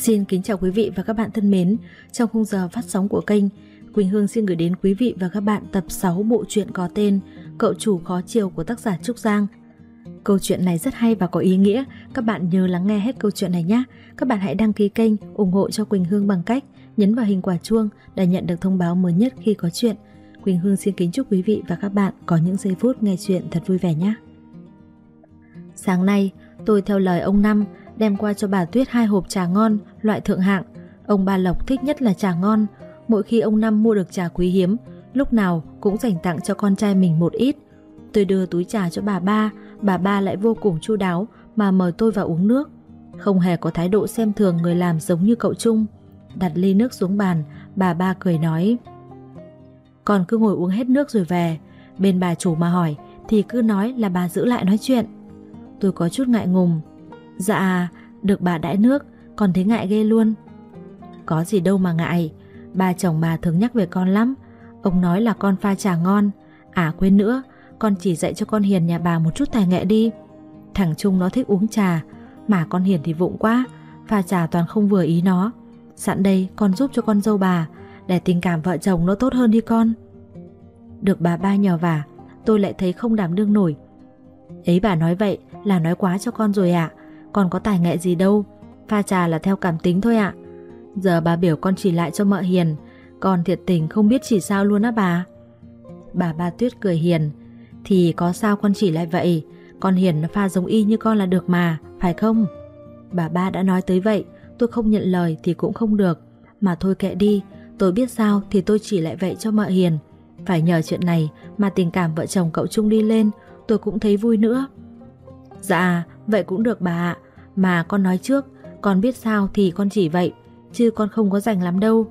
Xin kính chào quý vị và các bạn thân mến. Trong khung giờ phát sóng của kênh, Quỳnh Hương xin gửi đến quý vị và các bạn tập 6 bộ truyện có tên Cậu chủ khó chiều của tác giả Trúc Giang. Câu chuyện này rất hay và có ý nghĩa, các bạn nhớ lắng nghe hết câu chuyện này nhé. Các bạn hãy đăng ký kênh, ủng hộ cho Quỳnh Hương bằng cách nhấn vào hình quả chuông để nhận được thông báo mới nhất khi có chuyện. Quỳnh Hương xin kính chúc quý vị và các bạn có những giây phút nghe chuyện thật vui vẻ nhé. Sáng nay, tôi theo lời ông Năm đem qua cho bà Tuyết hai hộp trà ngon, loại thượng hạng. Ông Ba Lộc thích nhất là trà ngon. Mỗi khi ông Năm mua được trà quý hiếm, lúc nào cũng dành tặng cho con trai mình một ít. Tôi đưa túi trà cho bà ba, bà ba lại vô cùng chu đáo mà mời tôi vào uống nước. Không hề có thái độ xem thường người làm giống như cậu Trung. Đặt ly nước xuống bàn, bà ba cười nói Còn cứ ngồi uống hết nước rồi về Bên bà chủ mà hỏi Thì cứ nói là bà giữ lại nói chuyện Tôi có chút ngại ngùng Dạ, được bà đãi nước, con thấy ngại ghê luôn. Có gì đâu mà ngại, ba chồng bà thường nhắc về con lắm. Ông nói là con pha trà ngon. À quên nữa, con chỉ dạy cho con Hiền nhà bà một chút tài nghệ đi. Thằng Trung nó thích uống trà, mà con Hiền thì vụng quá, pha trà toàn không vừa ý nó. Sẵn đây con giúp cho con dâu bà, để tình cảm vợ chồng nó tốt hơn đi con. Được bà ba nhờ vả, tôi lại thấy không đảm đương nổi. Ấy bà nói vậy là nói quá cho con rồi ạ. À con có tài nghệ gì đâu, pha trà là theo cảm tính thôi ạ. Giờ bà biểu con chỉ lại cho mợ hiền, con thiệt tình không biết chỉ sao luôn á bà. Bà ba tuyết cười hiền, thì có sao con chỉ lại vậy, con hiền nó pha giống y như con là được mà, phải không? Bà ba đã nói tới vậy, tôi không nhận lời thì cũng không được, mà thôi kệ đi, tôi biết sao thì tôi chỉ lại vậy cho mợ hiền. Phải nhờ chuyện này mà tình cảm vợ chồng cậu Trung đi lên, tôi cũng thấy vui nữa. Dạ, vậy cũng được bà ạ. Mà con nói trước, con biết sao thì con chỉ vậy, chứ con không có rảnh lắm đâu.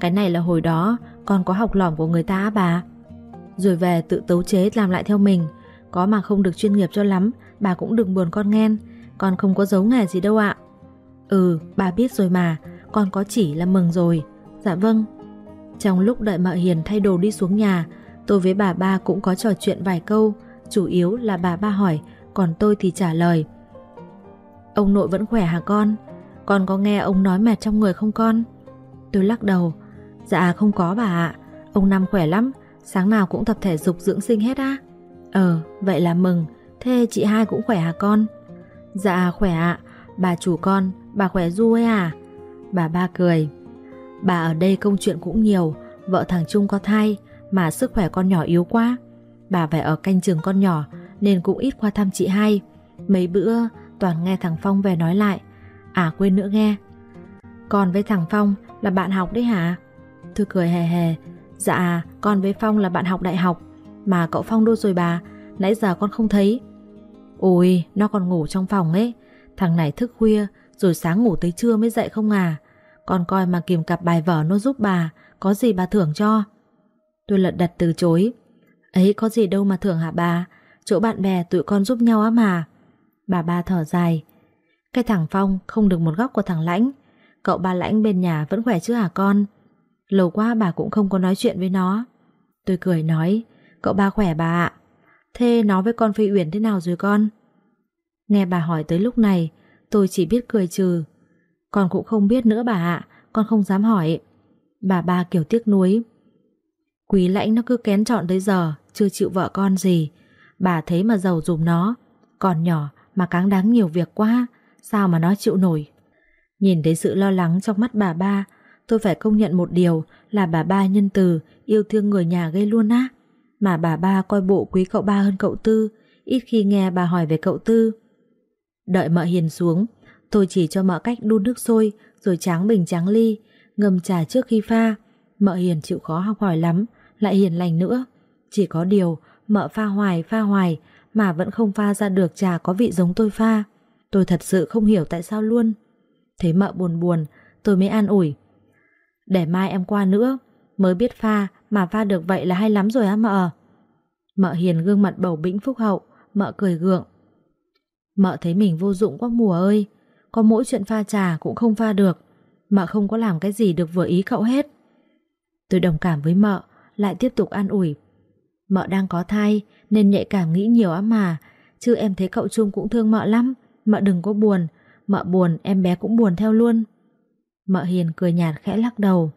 Cái này là hồi đó con có học lỏm của người ta bà. Rồi về tự tấu chế làm lại theo mình, có mà không được chuyên nghiệp cho lắm, bà cũng đừng buồn con nghen, con không có giấu nghề gì đâu ạ. Ừ, bà biết rồi mà, con có chỉ là mừng rồi. Dạ vâng. Trong lúc đợi mợ Hiền thay đồ đi xuống nhà, tôi với bà ba cũng có trò chuyện vài câu, chủ yếu là bà ba hỏi còn tôi thì trả lời Ông nội vẫn khỏe hả con? Con có nghe ông nói mệt trong người không con? Tôi lắc đầu Dạ không có bà ạ Ông Năm khỏe lắm, Sáng nào cũng tập thể dục dưỡng sinh hết á Ờ vậy là mừng Thế chị hai cũng khỏe hả con? Dạ khỏe ạ Bà chủ con, Bà khỏe du ấy à? Bà ba cười Bà ở đây công chuyện cũng nhiều Vợ thằng Trung có thai, Mà sức khỏe con nhỏ yếu quá Bà phải ở canh trường con nhỏ, nên cũng ít qua thăm chị hai. Mấy bữa toàn nghe thằng Phong về nói lại. À quên nữa nghe. Con với thằng Phong là bạn học đấy hả? Thư cười hề hề. Dạ, con với Phong là bạn học đại học. Mà cậu Phong đâu rồi bà? Nãy giờ con không thấy. Ôi, nó còn ngủ trong phòng ấy. Thằng này thức khuya, rồi sáng ngủ tới trưa mới dậy không à. Con coi mà kìm cặp bài vở nó giúp bà, có gì bà thưởng cho. Tôi lật đật từ chối. Ấy có gì đâu mà thưởng hả bà, chỗ bạn bè tụi con giúp nhau á mà. Bà ba thở dài. Cái thằng Phong không được một góc của thằng Lãnh. Cậu ba Lãnh bên nhà vẫn khỏe chứ hả con? Lâu quá bà cũng không có nói chuyện với nó. Tôi cười nói, cậu ba khỏe bà ạ. Thế nó với con Phi Uyển thế nào rồi con? Nghe bà hỏi tới lúc này, tôi chỉ biết cười trừ. Con cũng không biết nữa bà ạ, con không dám hỏi. Bà ba kiểu tiếc nuối. Quý lãnh nó cứ kén chọn tới giờ, chưa chịu vợ con gì. Bà thấy mà giàu dùm nó Còn nhỏ mà cáng đáng nhiều việc quá, Sao mà nó chịu nổi? Nhìn thấy sự lo lắng trong mắt bà ba, Tôi phải công nhận một điều Là bà ba nhân từ Yêu thương người nhà gây luôn á. Mà bà ba coi bộ quý cậu ba hơn cậu Tư, Ít khi nghe bà hỏi về cậu Tư. Đợi mợ hiền xuống, Tôi chỉ cho mợ cách đun nước sôi Rồi tráng bình tráng ly, Ngâm trà trước khi pha. Mợ hiền chịu khó học hỏi lắm, Lại hiền lành nữa. Chỉ có điều mợ pha hoài pha hoài mà vẫn không pha ra được trà có vị giống tôi pha. Tôi thật sự không hiểu tại sao luôn. Thấy mợ buồn buồn, tôi mới an ủi. Để mai em qua nữa, mới biết pha mà pha được vậy là hay lắm rồi á mợ. Mợ hiền gương mặt bầu bĩnh phúc hậu, mợ cười gượng. Mợ thấy mình vô dụng quá mùa ơi, có mỗi chuyện pha trà cũng không pha được, mợ không có làm cái gì được vừa ý cậu hết. Tôi đồng cảm với mợ, lại tiếp tục an ủi. Mợ đang có thai nên nhạy cảm nghĩ nhiều á mà Chứ em thấy cậu Trung cũng thương mợ lắm Mợ đừng có buồn Mợ buồn em bé cũng buồn theo luôn Mợ Hiền cười nhạt khẽ lắc đầu.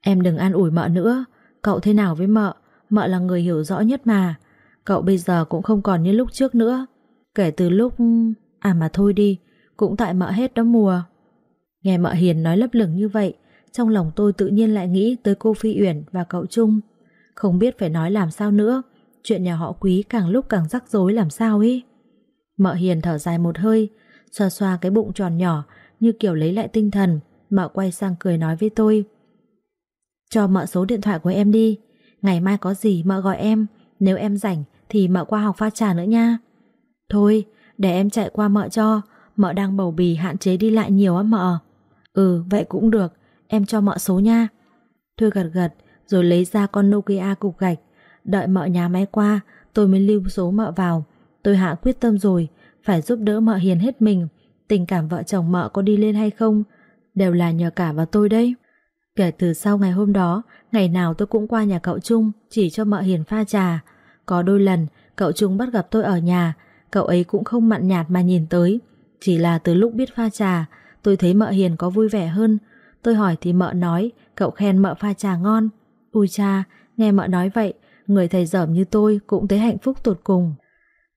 Em đừng an ủi mợ nữa, cậu thế nào với mợ, mợ là người hiểu rõ nhất mà. Cậu bây giờ cũng không còn như lúc trước nữa. Kể từ lúc... À mà thôi đi, cũng tại mợ hết đó mùa. Nghe mợ Hiền nói lấp lửng như vậy, trong lòng tôi tự nhiên lại nghĩ tới cô Phi Uyển và cậu Trung. Không biết phải nói làm sao nữa, chuyện nhà họ quý càng lúc càng rắc rối làm sao ấy. Mợ Hiền thở dài một hơi, xoa xoa cái bụng tròn nhỏ như kiểu lấy lại tinh thần, mợ quay sang cười nói với tôi. Cho mợ số điện thoại của em đi, ngày mai có gì mợ gọi em, nếu em rảnh thì mợ qua học pha trà nữa nha. Thôi, để em chạy qua mợ cho, mợ đang bầu bì hạn chế đi lại nhiều á mợ. Ừ, vậy cũng được, em cho mợ số nha. Thôi gật gật, rồi lấy ra con Nokia cục gạch. Đợi mợ nhà máy qua, tôi mới lưu số mợ vào. Tôi hạ quyết tâm rồi, phải giúp đỡ mợ hiền hết mình. Tình cảm vợ chồng mợ có đi lên hay không, đều là nhờ cả vào tôi đấy. Kể từ sau ngày hôm đó, ngày nào tôi cũng qua nhà cậu Trung chỉ cho mợ hiền pha trà. Có đôi lần, cậu Trung bắt gặp tôi ở nhà, cậu ấy cũng không mặn nhạt mà nhìn tới. Chỉ là từ lúc biết pha trà, tôi thấy mợ hiền có vui vẻ hơn. Tôi hỏi thì mợ nói, cậu khen mợ pha trà ngon. Ui cha, nghe mợ nói vậy, người thầy dởm như tôi cũng thấy hạnh phúc tột cùng.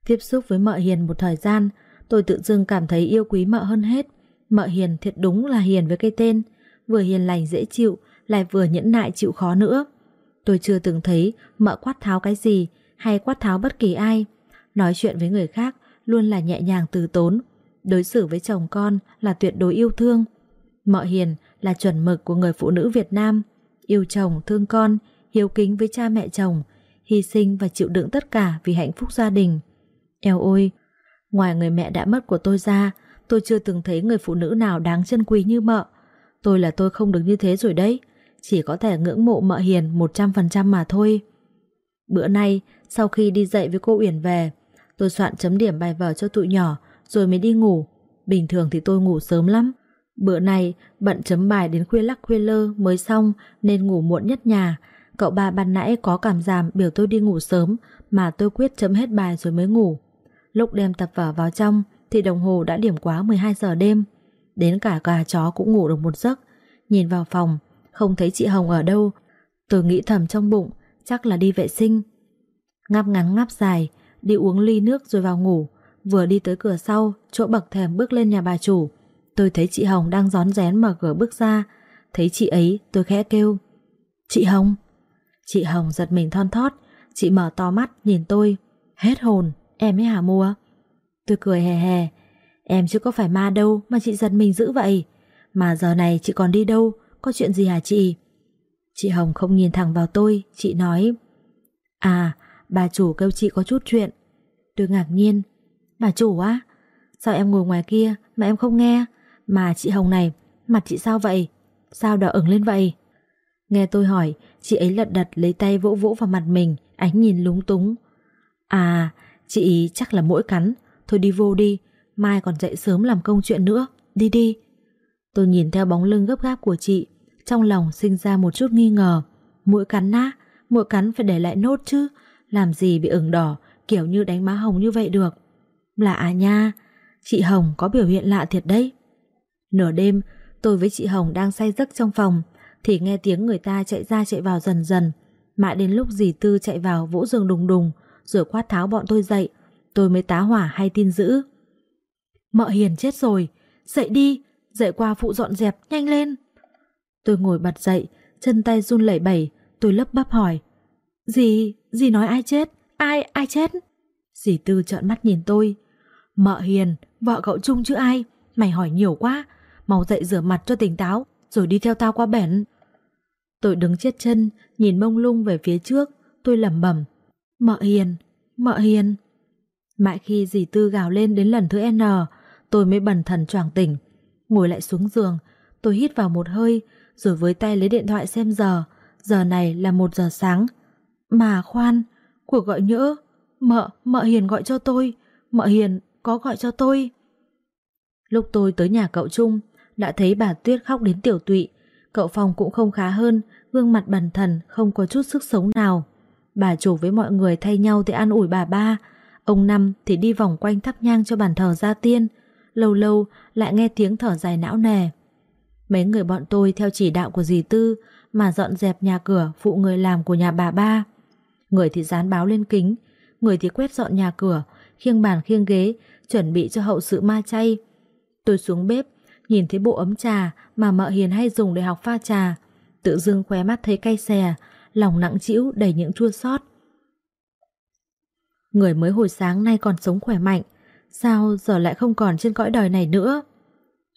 Tiếp xúc với mợ hiền một thời gian, tôi tự dưng cảm thấy yêu quý mợ hơn hết. Mợ hiền thiệt đúng là hiền với cái tên, vừa hiền lành dễ chịu, lại vừa nhẫn nại chịu khó nữa. Tôi chưa từng thấy mợ quát tháo cái gì hay quát tháo bất kỳ ai. Nói chuyện với người khác luôn là nhẹ nhàng từ tốn, đối xử với chồng con là tuyệt đối yêu thương. Mợ hiền là chuẩn mực của người phụ nữ Việt Nam, yêu chồng, thương con, hiếu kính với cha mẹ chồng, hy sinh và chịu đựng tất cả vì hạnh phúc gia đình. Eo ôi, ngoài người mẹ đã mất của tôi ra, tôi chưa từng thấy người phụ nữ nào đáng chân quý như mợ. Tôi là tôi không được như thế rồi đấy, chỉ có thể ngưỡng mộ mợ hiền 100% mà thôi. Bữa nay, sau khi đi dạy với cô Uyển về, tôi soạn chấm điểm bài vở cho tụi nhỏ rồi mới đi ngủ. Bình thường thì tôi ngủ sớm lắm. Bữa này bận chấm bài đến khuya lắc khuya lơ mới xong nên ngủ muộn nhất nhà. Cậu ba ban nãy có cảm giảm biểu tôi đi ngủ sớm mà tôi quyết chấm hết bài rồi mới ngủ. Lúc đem tập vở vào trong thì đồng hồ đã điểm quá 12 giờ đêm. Đến cả gà chó cũng ngủ được một giấc. Nhìn vào phòng, không thấy chị Hồng ở đâu. Tôi nghĩ thầm trong bụng, chắc là đi vệ sinh. Ngáp ngắn ngáp dài, đi uống ly nước rồi vào ngủ. Vừa đi tới cửa sau, chỗ bậc thềm bước lên nhà bà chủ. Tôi thấy chị Hồng đang gión rén mở cửa bước ra. Thấy chị ấy, tôi khẽ kêu. Chị Hồng. Chị Hồng giật mình thon thót. Chị mở to mắt nhìn tôi. Hết hồn, em ấy hả mua? Tôi cười hè hè. Em chứ có phải ma đâu mà chị giật mình dữ vậy. Mà giờ này chị còn đi đâu? Có chuyện gì hả chị? Chị Hồng không nhìn thẳng vào tôi, chị nói À, bà chủ kêu chị có chút chuyện Tôi ngạc nhiên Bà chủ á? Sao em ngồi ngoài kia mà em không nghe? Mà chị Hồng này, mặt chị sao vậy? Sao đỏ ửng lên vậy? Nghe tôi hỏi, chị ấy lật đật lấy tay vỗ vỗ vào mặt mình, ánh nhìn lúng túng. À, chị ý chắc là mỗi cắn, thôi đi vô đi, mai còn dậy sớm làm công chuyện nữa, đi đi. Tôi nhìn theo bóng lưng gấp gáp của chị, trong lòng sinh ra một chút nghi ngờ. Mũi cắn á, mũi cắn phải để lại nốt chứ, làm gì bị ửng đỏ, kiểu như đánh má hồng như vậy được. Lạ à nha, chị Hồng có biểu hiện lạ thiệt đấy. Nửa đêm, tôi với chị Hồng đang say giấc trong phòng, thì nghe tiếng người ta chạy ra chạy vào dần dần. Mãi đến lúc dì Tư chạy vào vỗ giường đùng đùng, rồi quát tháo bọn tôi dậy, tôi mới tá hỏa hay tin dữ. Mợ Hiền chết rồi, dậy đi, dậy qua phụ dọn dẹp, nhanh lên. Tôi ngồi bật dậy, chân tay run lẩy bẩy, tôi lấp bắp hỏi. Dì, dì nói ai chết? Ai, ai chết? Dì Tư trợn mắt nhìn tôi. Mợ Hiền, vợ cậu Chung chứ ai? Mày hỏi nhiều quá. Mau dậy rửa mặt cho tỉnh táo, rồi đi theo tao qua bển. Tôi đứng chết chân, nhìn mông lung về phía trước, tôi lẩm bẩm. Mợ Hiền, mợ Hiền. Mãi khi dì Tư gào lên đến lần thứ N, tôi mới bần thần choàng tỉnh. Ngồi lại xuống giường, tôi hít vào một hơi, rồi với tay lấy điện thoại xem giờ. Giờ này là một giờ sáng. Mà khoan, cuộc gọi nhỡ. Mợ, mợ Hiền gọi cho tôi. Mợ Hiền có gọi cho tôi. Lúc tôi tới nhà cậu Trung, đã thấy bà Tuyết khóc đến tiểu tụy. Cậu Phong cũng không khá hơn, gương mặt bần thần, không có chút sức sống nào. Bà chủ với mọi người thay nhau thì an ủi bà ba. Ông Năm thì đi vòng quanh thắp nhang cho bàn thờ gia tiên. Lâu lâu lại nghe tiếng thở dài não nề. Mấy người bọn tôi theo chỉ đạo của dì Tư mà dọn dẹp nhà cửa phụ người làm của nhà bà ba. Người thì dán báo lên kính, người thì quét dọn nhà cửa, khiêng bàn khiêng ghế, chuẩn bị cho hậu sự ma chay. Tôi xuống bếp, nhìn thấy bộ ấm trà mà mợ Hiền hay dùng để học pha trà. Tự dưng khóe mắt thấy cay xè, lòng nặng trĩu đầy những chua xót. Người mới hồi sáng nay còn sống khỏe mạnh, sao giờ lại không còn trên cõi đời này nữa?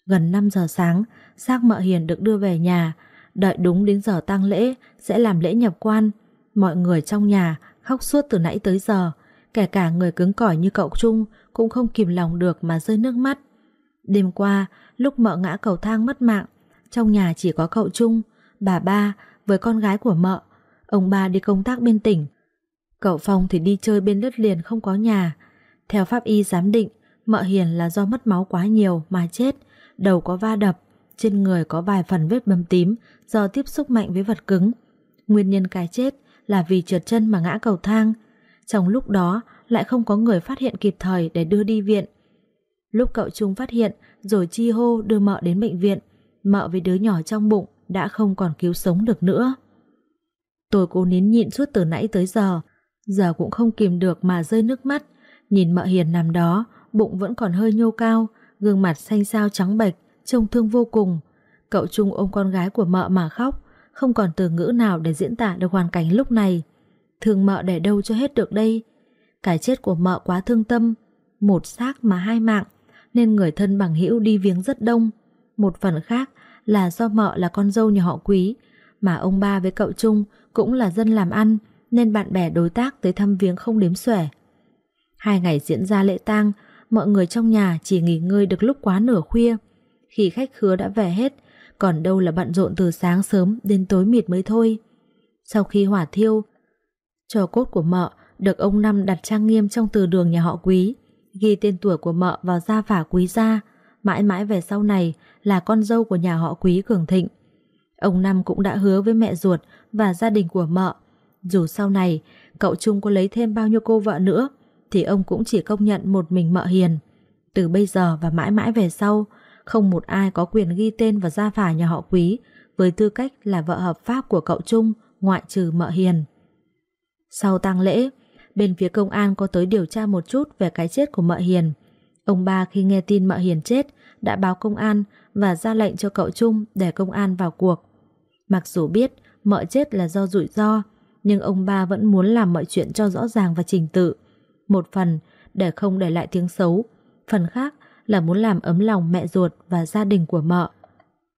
Gần 5 giờ sáng, xác mợ Hiền được đưa về nhà, đợi đúng đến giờ tang lễ sẽ làm lễ nhập quan. Mọi người trong nhà khóc suốt từ nãy tới giờ, kể cả người cứng cỏi như cậu Trung cũng không kìm lòng được mà rơi nước mắt. Đêm qua, lúc mợ ngã cầu thang mất mạng, trong nhà chỉ có cậu Trung, bà ba với con gái của mợ. Ông ba đi công tác bên tỉnh. Cậu Phong thì đi chơi bên đất liền không có nhà. Theo pháp y giám định, mợ Hiền là do mất máu quá nhiều mà chết, đầu có va đập, trên người có vài phần vết bầm tím do tiếp xúc mạnh với vật cứng. Nguyên nhân cái chết là vì trượt chân mà ngã cầu thang. Trong lúc đó lại không có người phát hiện kịp thời để đưa đi viện. Lúc cậu Trung phát hiện rồi chi hô đưa mợ đến bệnh viện, mợ với đứa nhỏ trong bụng đã không còn cứu sống được nữa. Tôi cố nín nhịn suốt từ nãy tới giờ, giờ cũng không kìm được mà rơi nước mắt, nhìn mợ hiền nằm đó, bụng vẫn còn hơi nhô cao, gương mặt xanh xao trắng bệch, trông thương vô cùng. Cậu Trung ôm con gái của mợ mà khóc, không còn từ ngữ nào để diễn tả được hoàn cảnh lúc này. Thương mợ để đâu cho hết được đây. Cái chết của mợ quá thương tâm, một xác mà hai mạng, nên người thân bằng hữu đi viếng rất đông. Một phần khác là do mợ là con dâu nhà họ quý, mà ông ba với cậu Trung cũng là dân làm ăn, nên bạn bè đối tác tới thăm viếng không đếm xuể. Hai ngày diễn ra lễ tang, mọi người trong nhà chỉ nghỉ ngơi được lúc quá nửa khuya. Khi khách khứa đã về hết, còn đâu là bận rộn từ sáng sớm đến tối mịt mới thôi. Sau khi hỏa thiêu, trò cốt của mợ được ông Năm đặt trang nghiêm trong từ đường nhà họ quý, ghi tên tuổi của mợ vào gia phả quý gia, mãi mãi về sau này là con dâu của nhà họ quý cường thịnh. Ông Năm cũng đã hứa với mẹ ruột và gia đình của mợ, dù sau này cậu Trung có lấy thêm bao nhiêu cô vợ nữa, thì ông cũng chỉ công nhận một mình mợ hiền. Từ bây giờ và mãi mãi về sau, không một ai có quyền ghi tên vào gia phả nhà họ quý với tư cách là vợ hợp pháp của cậu Trung ngoại trừ mợ hiền. Sau tang lễ, bên phía công an có tới điều tra một chút về cái chết của mợ hiền. Ông ba khi nghe tin mợ hiền chết đã báo công an và ra lệnh cho cậu Trung để công an vào cuộc. Mặc dù biết mợ chết là do rủi ro, nhưng ông ba vẫn muốn làm mọi chuyện cho rõ ràng và trình tự. Một phần để không để lại tiếng xấu, phần khác là muốn làm ấm lòng mẹ ruột và gia đình của mợ.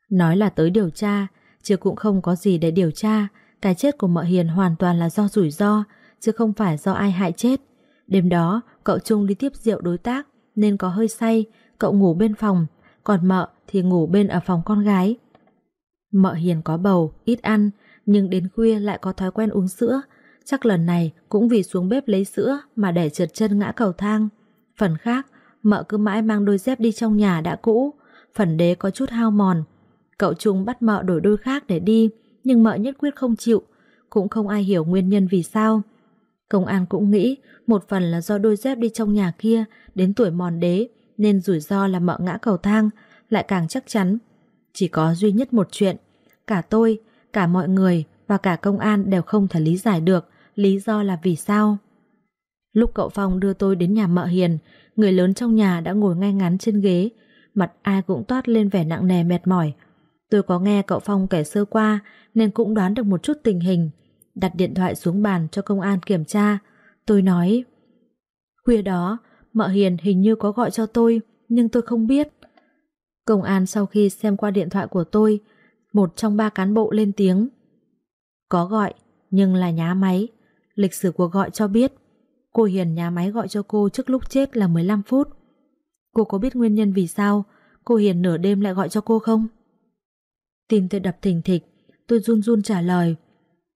Nói là tới điều tra, chứ cũng không có gì để điều tra, cái chết của mợ Hiền hoàn toàn là do rủi ro, chứ không phải do ai hại chết. Đêm đó, cậu Trung đi tiếp rượu đối tác, nên có hơi say, cậu ngủ bên phòng, còn mợ thì ngủ bên ở phòng con gái. Mợ Hiền có bầu, ít ăn, nhưng đến khuya lại có thói quen uống sữa. Chắc lần này cũng vì xuống bếp lấy sữa mà để trượt chân ngã cầu thang. Phần khác, mợ cứ mãi mang đôi dép đi trong nhà đã cũ, phần đế có chút hao mòn. Cậu Trung bắt mợ đổi đôi khác để đi, nhưng mợ nhất quyết không chịu, cũng không ai hiểu nguyên nhân vì sao. Công an cũng nghĩ một phần là do đôi dép đi trong nhà kia đến tuổi mòn đế nên rủi ro là mợ ngã cầu thang lại càng chắc chắn. Chỉ có duy nhất một chuyện, cả tôi, cả mọi người và cả công an đều không thể lý giải được lý do là vì sao. Lúc cậu Phong đưa tôi đến nhà mợ Hiền, người lớn trong nhà đã ngồi ngay ngắn trên ghế, mặt ai cũng toát lên vẻ nặng nề mệt mỏi. Tôi có nghe cậu Phong kể sơ qua nên cũng đoán được một chút tình hình. Đặt điện thoại xuống bàn cho công an kiểm tra. Tôi nói, khuya đó, mợ Hiền hình như có gọi cho tôi, nhưng tôi không biết. Công an sau khi xem qua điện thoại của tôi, một trong ba cán bộ lên tiếng. Có gọi, nhưng là nhá máy. Lịch sử cuộc gọi cho biết Cô Hiền nhà máy gọi cho cô trước lúc chết là 15 phút. Cô có biết nguyên nhân vì sao cô Hiền nửa đêm lại gọi cho cô không? Tim tôi đập thình thịch, tôi run run trả lời.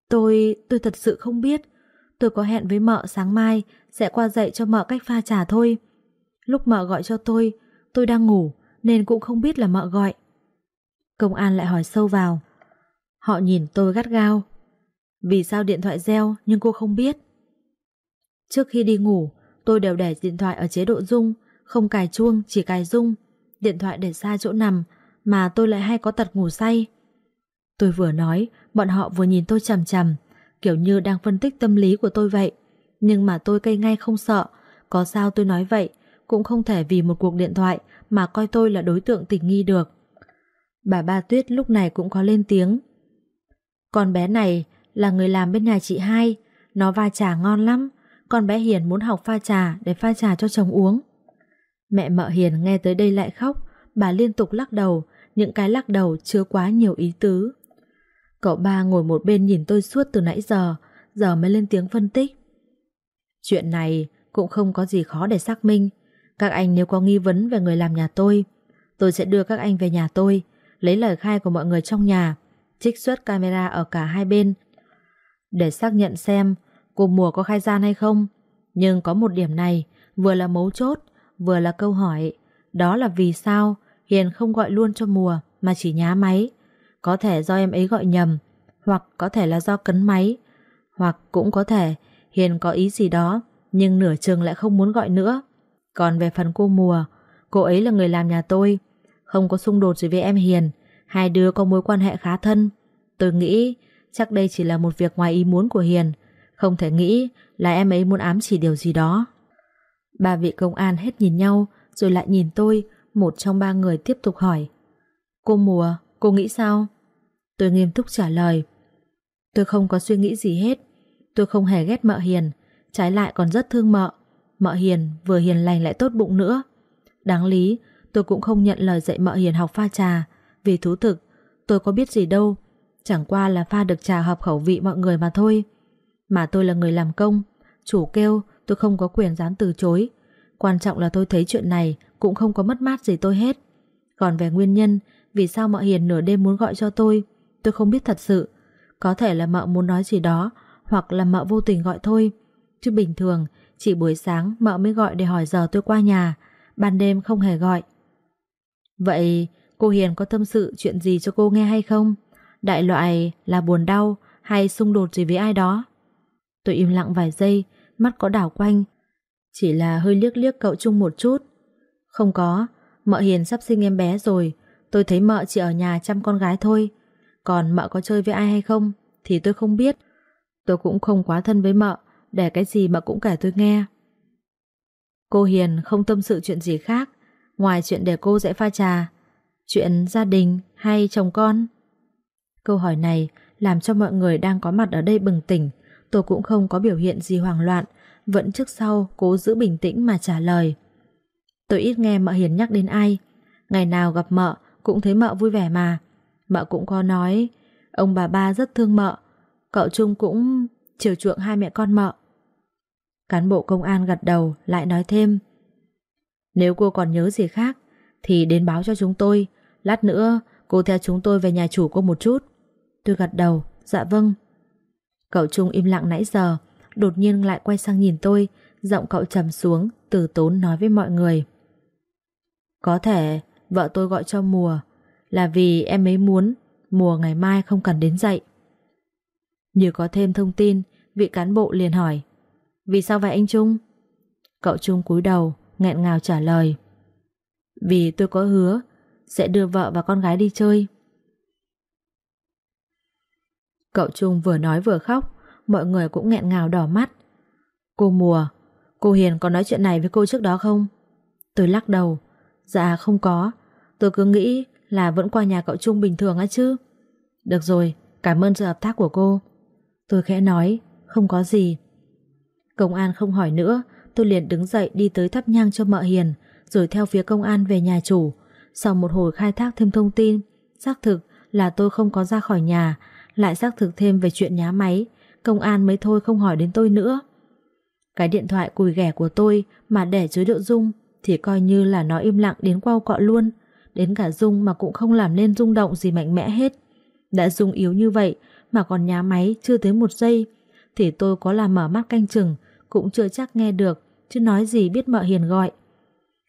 Tôi, tôi thật sự không biết. Tôi có hẹn với mợ sáng mai sẽ qua dạy cho mợ cách pha trà thôi. Lúc mợ gọi cho tôi, tôi đang ngủ nên cũng không biết là mợ gọi. Công an lại hỏi sâu vào. Họ nhìn tôi gắt gao. Vì sao điện thoại reo nhưng cô không biết? Trước khi đi ngủ, tôi đều để điện thoại ở chế độ rung, không cài chuông, chỉ cài rung. Điện thoại để xa chỗ nằm, mà tôi lại hay có tật ngủ say. Tôi vừa nói, bọn họ vừa nhìn tôi chằm chằm, kiểu như đang phân tích tâm lý của tôi vậy. Nhưng mà tôi cây ngay không sợ, có sao tôi nói vậy, cũng không thể vì một cuộc điện thoại mà coi tôi là đối tượng tình nghi được. Bà Ba Tuyết lúc này cũng có lên tiếng. Con bé này là người làm bên nhà chị hai, nó pha trà ngon lắm, con bé Hiền muốn học pha trà để pha trà cho chồng uống. Mẹ mợ Hiền nghe tới đây lại khóc, bà liên tục lắc đầu, những cái lắc đầu chứa quá nhiều ý tứ. Cậu ba ngồi một bên nhìn tôi suốt từ nãy giờ, giờ mới lên tiếng phân tích. Chuyện này cũng không có gì khó để xác minh. Các anh nếu có nghi vấn về người làm nhà tôi, tôi sẽ đưa các anh về nhà tôi, lấy lời khai của mọi người trong nhà, trích xuất camera ở cả hai bên, để xác nhận xem cô mùa có khai gian hay không. Nhưng có một điểm này, vừa là mấu chốt, vừa là câu hỏi, đó là vì sao Hiền không gọi luôn cho mùa mà chỉ nhá máy. Có thể do em ấy gọi nhầm, hoặc có thể là do cấn máy, hoặc cũng có thể Hiền có ý gì đó, nhưng nửa chừng lại không muốn gọi nữa. Còn về phần cô mùa, cô ấy là người làm nhà tôi, không có xung đột gì với em Hiền, hai đứa có mối quan hệ khá thân. Tôi nghĩ chắc đây chỉ là một việc ngoài ý muốn của Hiền, không thể nghĩ là em ấy muốn ám chỉ điều gì đó. Ba vị công an hết nhìn nhau rồi lại nhìn tôi, một trong ba người tiếp tục hỏi. Cô mùa, cô nghĩ sao? Tôi nghiêm túc trả lời. Tôi không có suy nghĩ gì hết. Tôi không hề ghét mợ hiền, trái lại còn rất thương mợ. Mợ hiền vừa hiền lành lại tốt bụng nữa. Đáng lý, tôi cũng không nhận lời dạy mợ hiền học pha trà, vì thú thực, tôi có biết gì đâu. Chẳng qua là pha được trà hợp khẩu vị mọi người mà thôi. Mà tôi là người làm công, chủ kêu tôi không có quyền dám từ chối. Quan trọng là tôi thấy chuyện này cũng không có mất mát gì tôi hết. Còn về nguyên nhân, vì sao mợ hiền nửa đêm muốn gọi cho tôi, tôi không biết thật sự. Có thể là mợ muốn nói gì đó, hoặc là mợ vô tình gọi thôi. Chứ bình thường, chỉ buổi sáng mợ mới gọi để hỏi giờ tôi qua nhà, ban đêm không hề gọi. Vậy cô Hiền có tâm sự chuyện gì cho cô nghe hay không? Đại loại là buồn đau hay xung đột gì với ai đó? Tôi im lặng vài giây, mắt có đảo quanh. Chỉ là hơi liếc liếc cậu chung một chút. Không có, mợ Hiền sắp sinh em bé rồi, tôi thấy mợ chỉ ở nhà chăm con gái thôi. Còn mợ có chơi với ai hay không thì tôi không biết. Tôi cũng không quá thân với mợ, để cái gì mợ cũng kể tôi nghe. Cô Hiền không tâm sự chuyện gì khác, ngoài chuyện để cô dạy pha trà, chuyện gia đình hay chồng con. Câu hỏi này làm cho mọi người đang có mặt ở đây bừng tỉnh, tôi cũng không có biểu hiện gì hoảng loạn, vẫn trước sau cố giữ bình tĩnh mà trả lời. Tôi ít nghe mợ Hiền nhắc đến ai, ngày nào gặp mợ cũng thấy mợ vui vẻ mà. Mợ cũng có nói, ông bà ba rất thương mợ, cậu Trung cũng chiều chuộng hai mẹ con mợ. Cán bộ công an gật đầu lại nói thêm, nếu cô còn nhớ gì khác thì đến báo cho chúng tôi, lát nữa cô theo chúng tôi về nhà chủ cô một chút. Tôi gật đầu, dạ vâng. Cậu Trung im lặng nãy giờ, đột nhiên lại quay sang nhìn tôi, giọng cậu trầm xuống, từ tốn nói với mọi người. Có thể vợ tôi gọi cho mùa là vì em ấy muốn mùa ngày mai không cần đến dậy. Như có thêm thông tin, vị cán bộ liền hỏi Vì sao vậy anh Trung? Cậu Trung cúi đầu, nghẹn ngào trả lời Vì tôi có hứa sẽ đưa vợ và con gái đi chơi. Cậu Trung vừa nói vừa khóc, mọi người cũng nghẹn ngào đỏ mắt. Cô Mùa, cô Hiền có nói chuyện này với cô trước đó không? Tôi lắc đầu, dạ không có, tôi cứ nghĩ là vẫn qua nhà cậu Trung bình thường á chứ. Được rồi, cảm ơn sự hợp tác của cô. Tôi khẽ nói, không có gì. Công an không hỏi nữa, tôi liền đứng dậy đi tới thắp nhang cho mợ Hiền, rồi theo phía công an về nhà chủ. Sau một hồi khai thác thêm thông tin, xác thực là tôi không có ra khỏi nhà, lại xác thực thêm về chuyện nhá máy, công an mới thôi không hỏi đến tôi nữa. Cái điện thoại cùi ghẻ của tôi mà để chứa độ dung thì coi như là nó im lặng đến quao cọ luôn, đến cả dung mà cũng không làm nên rung động gì mạnh mẽ hết. Đã dung yếu như vậy mà còn nhá máy chưa tới một giây thì tôi có làm mở mắt canh chừng cũng chưa chắc nghe được chứ nói gì biết mợ hiền gọi.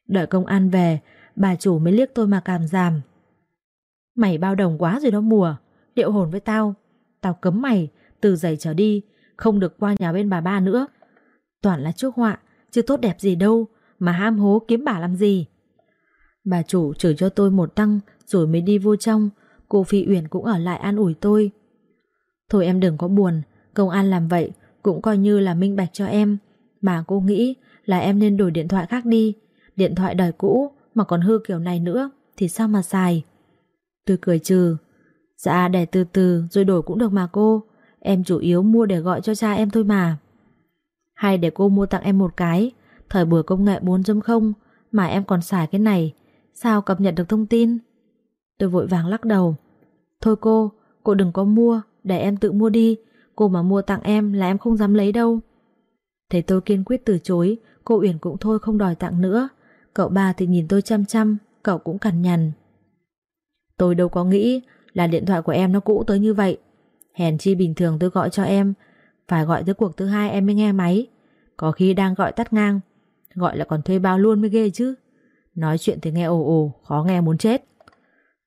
Đợi công an về bà chủ mới liếc tôi mà cảm giảm. Mày bao đồng quá rồi đó mùa, điệu hồn với tao. Tao cấm mày, từ giày trở đi, không được qua nhà bên bà ba nữa. Toàn là chuốc họa, chứ tốt đẹp gì đâu, mà ham hố kiếm bà làm gì. Bà chủ chửi cho tôi một tăng rồi mới đi vô trong, cô Phi Uyển cũng ở lại an ủi tôi. Thôi em đừng có buồn, công an làm vậy cũng coi như là minh bạch cho em, mà cô nghĩ là em nên đổi điện thoại khác đi, điện thoại đời cũ mà còn hư kiểu này nữa thì sao mà xài. Tôi cười trừ, dạ để từ từ rồi đổi cũng được mà cô, em chủ yếu mua để gọi cho cha em thôi mà. Hay để cô mua tặng em một cái, thời buổi công nghệ 4.0 mà em còn xài cái này, sao cập nhật được thông tin? Tôi vội vàng lắc đầu. Thôi cô, cô đừng có mua, để em tự mua đi, cô mà mua tặng em là em không dám lấy đâu. Thấy tôi kiên quyết từ chối, cô Uyển cũng thôi không đòi tặng nữa. Cậu ba thì nhìn tôi chăm chăm, cậu cũng cằn nhằn. Tôi đâu có nghĩ là điện thoại của em nó cũ tới như vậy. Hèn chi bình thường tôi gọi cho em, phải gọi tới cuộc thứ hai em mới nghe máy. Có khi đang gọi tắt ngang, gọi là còn thuê bao luôn mới ghê chứ. Nói chuyện thì nghe ồ ồ, khó nghe muốn chết.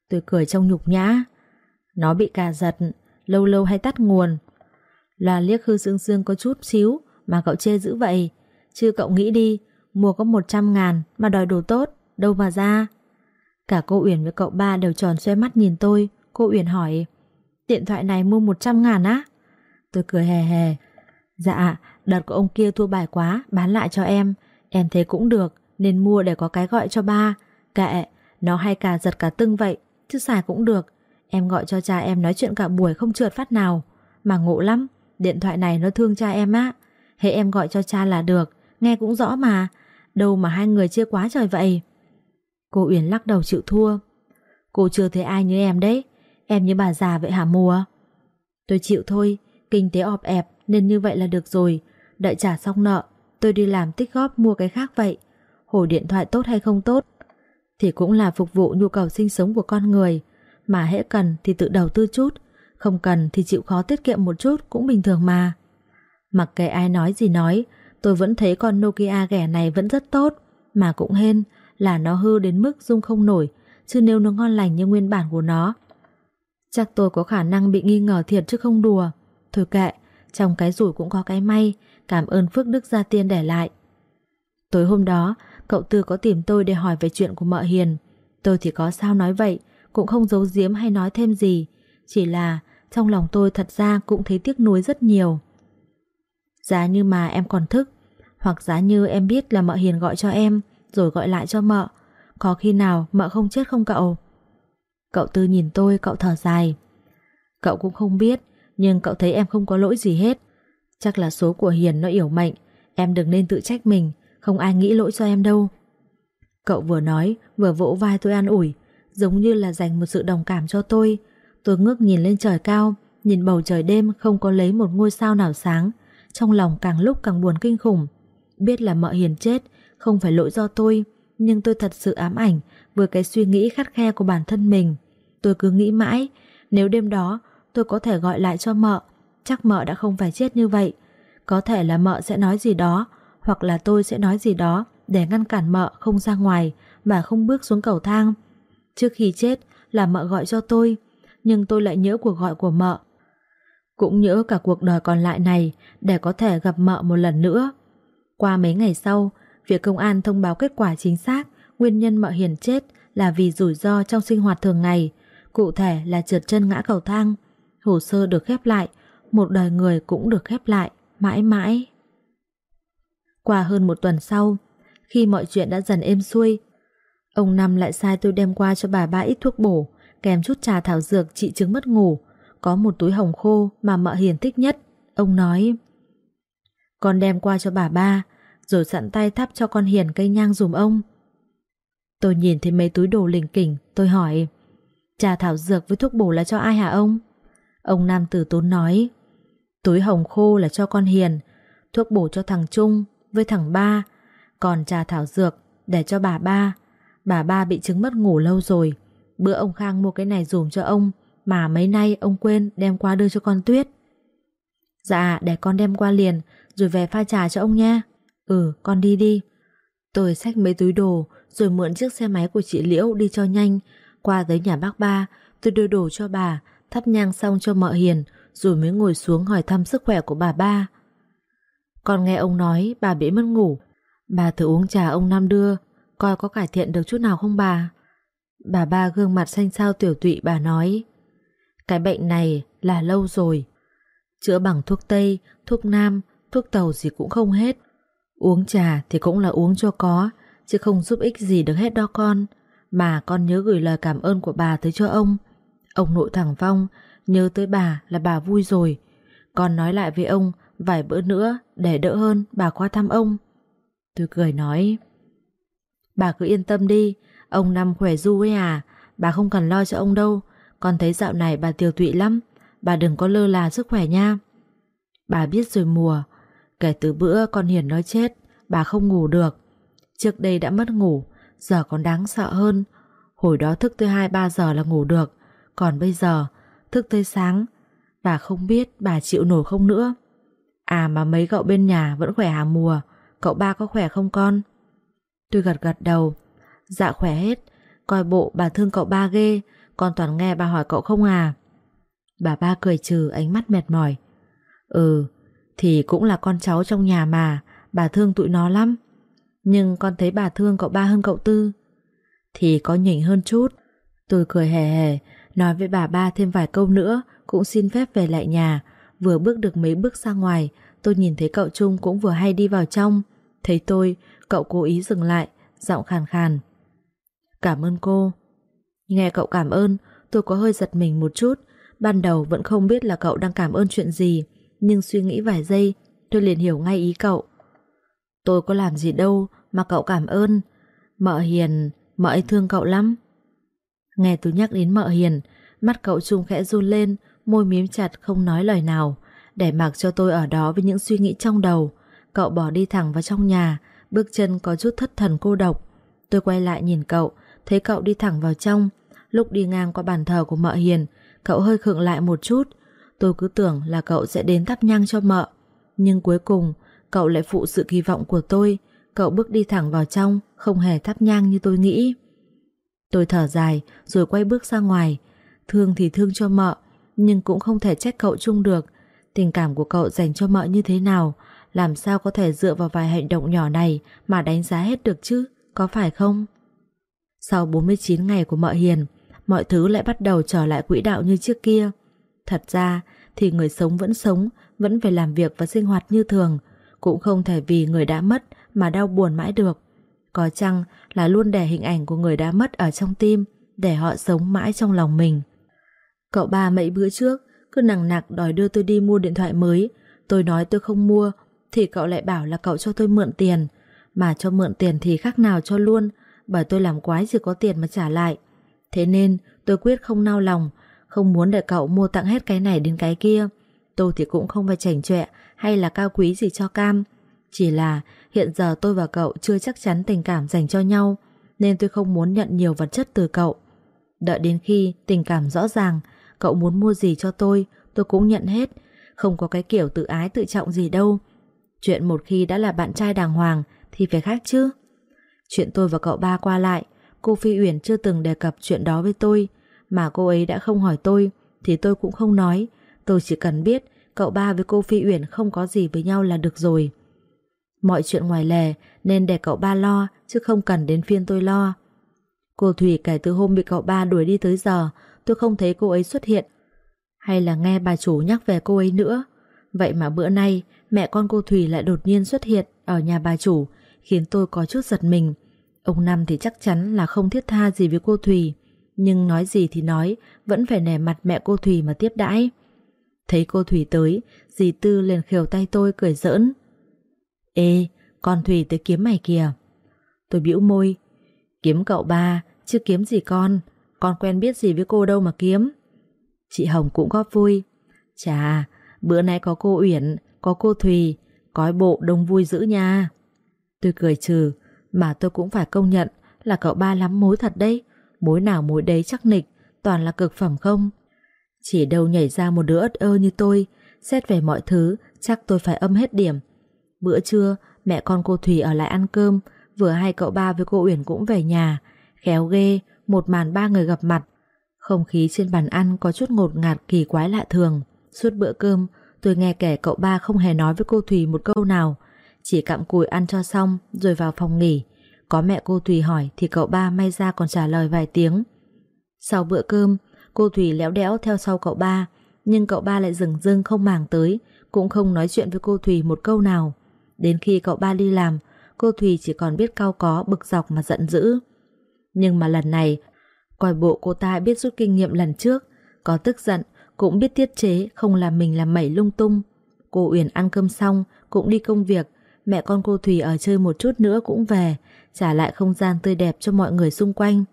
Tôi cười trong nhục nhã. Nó bị cà giật, lâu lâu hay tắt nguồn. loa liếc hư xương xương có chút xíu mà cậu chê dữ vậy. Chứ cậu nghĩ đi, mua có 100 ngàn mà đòi đồ tốt, đâu mà ra. Cả cô Uyển với cậu ba đều tròn xoe mắt nhìn tôi. Cô Uyển hỏi, điện thoại này mua 100 ngàn á? Tôi cười hề hề. Dạ, đợt của ông kia thua bài quá, bán lại cho em. Em thấy cũng được, nên mua để có cái gọi cho ba. Kệ, nó hay cả giật cả tưng vậy, chứ xài cũng được. Em gọi cho cha em nói chuyện cả buổi không trượt phát nào. Mà ngộ lắm, điện thoại này nó thương cha em á. Hệ em gọi cho cha là được, nghe cũng rõ mà. Đâu mà hai người chia quá trời vậy. Cô Uyển lắc đầu chịu thua. Cô chưa thấy ai như em đấy, em như bà già vậy hả mùa? Tôi chịu thôi, kinh tế ọp ẹp nên như vậy là được rồi. Đợi trả xong nợ, tôi đi làm tích góp mua cái khác vậy. Hồi điện thoại tốt hay không tốt thì cũng là phục vụ nhu cầu sinh sống của con người. Mà hễ cần thì tự đầu tư chút, không cần thì chịu khó tiết kiệm một chút cũng bình thường mà. Mặc kệ ai nói gì nói, tôi vẫn thấy con Nokia ghẻ này vẫn rất tốt, mà cũng hên là nó hư đến mức dung không nổi, chứ nếu nó ngon lành như nguyên bản của nó. Chắc tôi có khả năng bị nghi ngờ thiệt chứ không đùa. Thôi kệ, trong cái rủi cũng có cái may, cảm ơn phước đức gia tiên để lại. Tối hôm đó, cậu Tư có tìm tôi để hỏi về chuyện của mợ Hiền. Tôi thì có sao nói vậy, cũng không giấu giếm hay nói thêm gì. Chỉ là trong lòng tôi thật ra cũng thấy tiếc nuối rất nhiều. Giá như mà em còn thức, hoặc giá như em biết là mợ Hiền gọi cho em, rồi gọi lại cho mợ. Có khi nào mợ không chết không cậu? Cậu Tư nhìn tôi, cậu thở dài. Cậu cũng không biết, nhưng cậu thấy em không có lỗi gì hết. Chắc là số của Hiền nó yểu mệnh, em đừng nên tự trách mình, không ai nghĩ lỗi cho em đâu. Cậu vừa nói, vừa vỗ vai tôi an ủi, giống như là dành một sự đồng cảm cho tôi. Tôi ngước nhìn lên trời cao, nhìn bầu trời đêm không có lấy một ngôi sao nào sáng, trong lòng càng lúc càng buồn kinh khủng. Biết là mợ hiền chết, không phải lỗi do tôi, nhưng tôi thật sự ám ảnh với cái suy nghĩ khắt khe của bản thân mình. Tôi cứ nghĩ mãi, nếu đêm đó tôi có thể gọi lại cho mợ, chắc mợ đã không phải chết như vậy. Có thể là mợ sẽ nói gì đó, hoặc là tôi sẽ nói gì đó để ngăn cản mợ không ra ngoài mà không bước xuống cầu thang. Trước khi chết là mợ gọi cho tôi, nhưng tôi lại nhớ cuộc gọi của mợ. Cũng nhớ cả cuộc đời còn lại này để có thể gặp mợ một lần nữa. Qua mấy ngày sau, việc công an thông báo kết quả chính xác nguyên nhân mợ Hiền chết là vì rủi ro trong sinh hoạt thường ngày, cụ thể là trượt chân ngã cầu thang. Hồ sơ được khép lại, một đời người cũng được khép lại, mãi mãi. Qua hơn một tuần sau, khi mọi chuyện đã dần êm xuôi, ông Năm lại sai tôi đem qua cho bà ba ít thuốc bổ, kèm chút trà thảo dược trị chứng mất ngủ, có một túi hồng khô mà mợ Hiền thích nhất. Ông nói, con đem qua cho bà ba, rồi sẵn tay thắp cho con Hiền cây nhang dùm ông. Tôi nhìn thấy mấy túi đồ lỉnh kỉnh, tôi hỏi, trà thảo dược với thuốc bổ là cho ai hả ông? Ông Nam Tử Tốn nói, túi hồng khô là cho con Hiền, thuốc bổ cho thằng Trung với thằng Ba, còn trà thảo dược để cho bà Ba. Bà Ba bị chứng mất ngủ lâu rồi, bữa ông Khang mua cái này dùm cho ông, mà mấy nay ông quên đem qua đưa cho con Tuyết. Dạ, để con đem qua liền, rồi về pha trà cho ông nha. Ừ, con đi đi. Tôi xách mấy túi đồ, rồi mượn chiếc xe máy của chị Liễu đi cho nhanh. Qua tới nhà bác ba, tôi đưa đồ cho bà, thắp nhang xong cho mợ hiền, rồi mới ngồi xuống hỏi thăm sức khỏe của bà ba. Con nghe ông nói bà bị mất ngủ. Bà thử uống trà ông Nam đưa, coi có cải thiện được chút nào không bà? Bà ba gương mặt xanh xao tiểu tụy bà nói Cái bệnh này là lâu rồi. Chữa bằng thuốc Tây, thuốc Nam, thuốc tàu gì cũng không hết. Uống trà thì cũng là uống cho có Chứ không giúp ích gì được hết đó con. Mà con nhớ gửi lời cảm ơn của bà tới cho ông. Ông nội thẳng vong Nhớ tới bà là bà vui rồi. Con nói lại với ông Vài bữa nữa để đỡ hơn bà qua thăm ông. Tôi cười nói, Bà cứ yên tâm đi, Ông Năm khỏe du ấy à Bà không cần lo cho ông đâu. Con thấy dạo này bà tiều tụy lắm, Bà đừng có lơ là sức khỏe nha. Bà biết rồi mùa, Kể từ bữa con Hiền nói chết, Bà không ngủ được. Trước đây đã mất ngủ, Giờ còn đáng sợ hơn. Hồi đó thức tới 2-3 giờ là ngủ được, Còn bây giờ thức tới sáng, Bà không biết bà chịu nổi không nữa. À mà mấy cậu bên nhà vẫn khỏe hả mùa? Cậu ba có khỏe không con? Tôi gật gật đầu. Dạ khỏe hết. Coi bộ bà thương cậu ba ghê. Con toàn nghe bà hỏi cậu không à? Bà ba cười trừ, ánh mắt mệt mỏi. Ừ Thì cũng là con cháu trong nhà mà. Bà thương tụi nó lắm. Nhưng con thấy bà thương cậu ba hơn cậu tư. Thì có nhỉnh hơn chút. Tôi cười hề hề, Nói với bà ba thêm vài câu nữa, Cũng xin phép về lại nhà. Vừa bước được mấy bước ra ngoài, Tôi nhìn thấy cậu Trung cũng vừa hay đi vào trong. Thấy tôi, Cậu cố ý dừng lại, Giọng khàn khàn. Cảm ơn cô. Nghe cậu cảm ơn, Tôi có hơi giật mình một chút. Ban đầu vẫn không biết là cậu đang cảm ơn chuyện gì, Nhưng suy nghĩ vài giây, Tôi liền hiểu ngay ý cậu. Tôi có làm gì đâu mà cậu cảm ơn. Mợ hiền, Mợ ấy thương cậu lắm. Nghe tôi nhắc đến mợ hiền, Mắt cậu trung khẽ run lên Môi miếm chặt không nói lời nào, Để mặc cho tôi ở đó với những suy nghĩ trong đầu. Cậu bỏ đi thẳng vào trong nhà, Bước chân có chút thất thần cô độc. Tôi quay lại nhìn cậu, Thấy cậu đi thẳng vào trong. Lúc đi ngang qua bàn thờ của mợ hiền, Cậu hơi khựng lại một chút. Tôi cứ tưởng là cậu sẽ đến thắp nhang cho mợ. Nhưng cuối cùng, Cậu lại phụ sự kỳ vọng của tôi. Cậu bước đi thẳng vào trong, Không hề thắp nhang như tôi nghĩ. Tôi thở dài, rồi quay bước ra ngoài. Thương thì thương cho mợ nhưng cũng không thể trách cậu chung được. Tình cảm của cậu dành cho mợ như thế nào? Làm sao có thể dựa vào vài hành động nhỏ này Mà đánh giá hết được chứ? Có phải không? Sau 49 ngày của mợ hiền, Mọi thứ lại bắt đầu trở lại quỹ đạo như trước kia. Thật ra, thì người sống vẫn sống, Vẫn phải làm việc và sinh hoạt như thường. Cũng không thể vì người đã mất Mà đau buồn mãi được. Có chăng là luôn để hình ảnh của người đã mất Ở trong tim, Để họ sống mãi trong lòng mình? Cậu ba mấy bữa trước, Cứ nằng nặc đòi đưa tôi đi mua điện thoại mới. Tôi nói tôi không mua, Thì cậu lại bảo là cậu cho tôi mượn tiền. Mà cho mượn tiền thì khác nào cho luôn, Bởi tôi làm quái chỉ có tiền mà trả lại. Thế nên, tôi quyết không nao lòng, Không muốn để cậu mua tặng hết cái này đến cái kia. Tôi thì cũng không phải chảnh chọe Hay là cao quý gì cho cam. Chỉ là hiện giờ tôi và cậu Chưa chắc chắn tình cảm dành cho nhau, Nên tôi không muốn nhận nhiều vật chất từ cậu. Đợi đến khi tình cảm rõ ràng Cậu muốn mua gì cho tôi Tôi cũng nhận hết. Không có cái kiểu tự ái tự trọng gì đâu. Chuyện một khi đã là bạn trai đàng hoàng, Thì phải khác chứ. Chuyện tôi và cậu ba qua lại, Cô Phi Uyển chưa từng đề cập chuyện đó với tôi. Mà cô ấy đã không hỏi tôi, Thì tôi cũng không nói. Tôi chỉ cần biết cậu ba với cô Phi Uyển không có gì với nhau là được rồi. Mọi chuyện ngoài lề Nên để cậu ba lo, Chứ không cần đến phiên tôi lo. Cô Thủy kể từ hôm bị cậu ba đuổi đi tới giờ Tôi không thấy cô ấy xuất hiện. Hay là nghe bà chủ nhắc về cô ấy nữa. Vậy mà bữa nay, Mẹ con cô Thủy lại đột nhiên xuất hiện Ở nhà bà chủ, Khiến tôi có chút giật mình. Ông Năm thì chắc chắn là không thiết tha gì với cô Thùy Nhưng nói gì thì nói, Vẫn phải nẻ mặt mẹ cô Thùy mà tiếp đãi. Thấy cô Thùy tới, Dì Tư liền khều tay tôi cười giỡn. Ê, Con Thùy tới kiếm mày kìa. Tôi bĩu môi. Kiếm cậu ba chứ kiếm gì con. Con quen biết gì với cô đâu mà kiếm. Chị Hồng cũng góp vui. Chà, Bữa nay có cô Uyển, Có cô Thùy Cói bộ đông vui dữ nha. Tôi cười trừ, mà tôi cũng phải công nhận là cậu ba lắm mối thật đấy. Mối nào mối đấy chắc nịch, Toàn là cực phẩm không? Chỉ đâu nhảy ra một đứa ớt ơ như tôi, Xét về mọi thứ, Chắc tôi phải âm hết điểm. Bữa trưa, mẹ con cô thùy ở lại ăn cơm, Vừa hai cậu ba với cô Uyển cũng về nhà, Khéo ghê một màn ba người gặp mặt Không khí trên bàn ăn có chút ngột ngạt kỳ quái lạ thường Suốt bữa cơm Tôi nghe kể cậu ba không hề nói với cô Thùy một câu nào chỉ cặm cùi ăn cho xong rồi vào phòng nghỉ. Có mẹ cô Thùy hỏi thì cậu ba may ra còn trả lời vài tiếng. Sau bữa cơm, cô Thùy léo đẽo theo sau cậu ba, nhưng cậu ba lại dừng dưng không màng tới, cũng không nói chuyện với cô Thùy một câu nào. Đến khi cậu ba đi làm, cô Thùy chỉ còn biết cao có bực dọc mà giận dữ. Nhưng mà lần này, coi bộ cô ta biết rút kinh nghiệm lần trước, có tức giận, cũng biết tiết chế, không làm mình làm mẩy lung tung. Cô Uyển ăn cơm xong, cũng đi công việc, mẹ con cô Thùy ở chơi một chút nữa cũng về, trả lại không gian tươi đẹp cho mọi người xung quanh.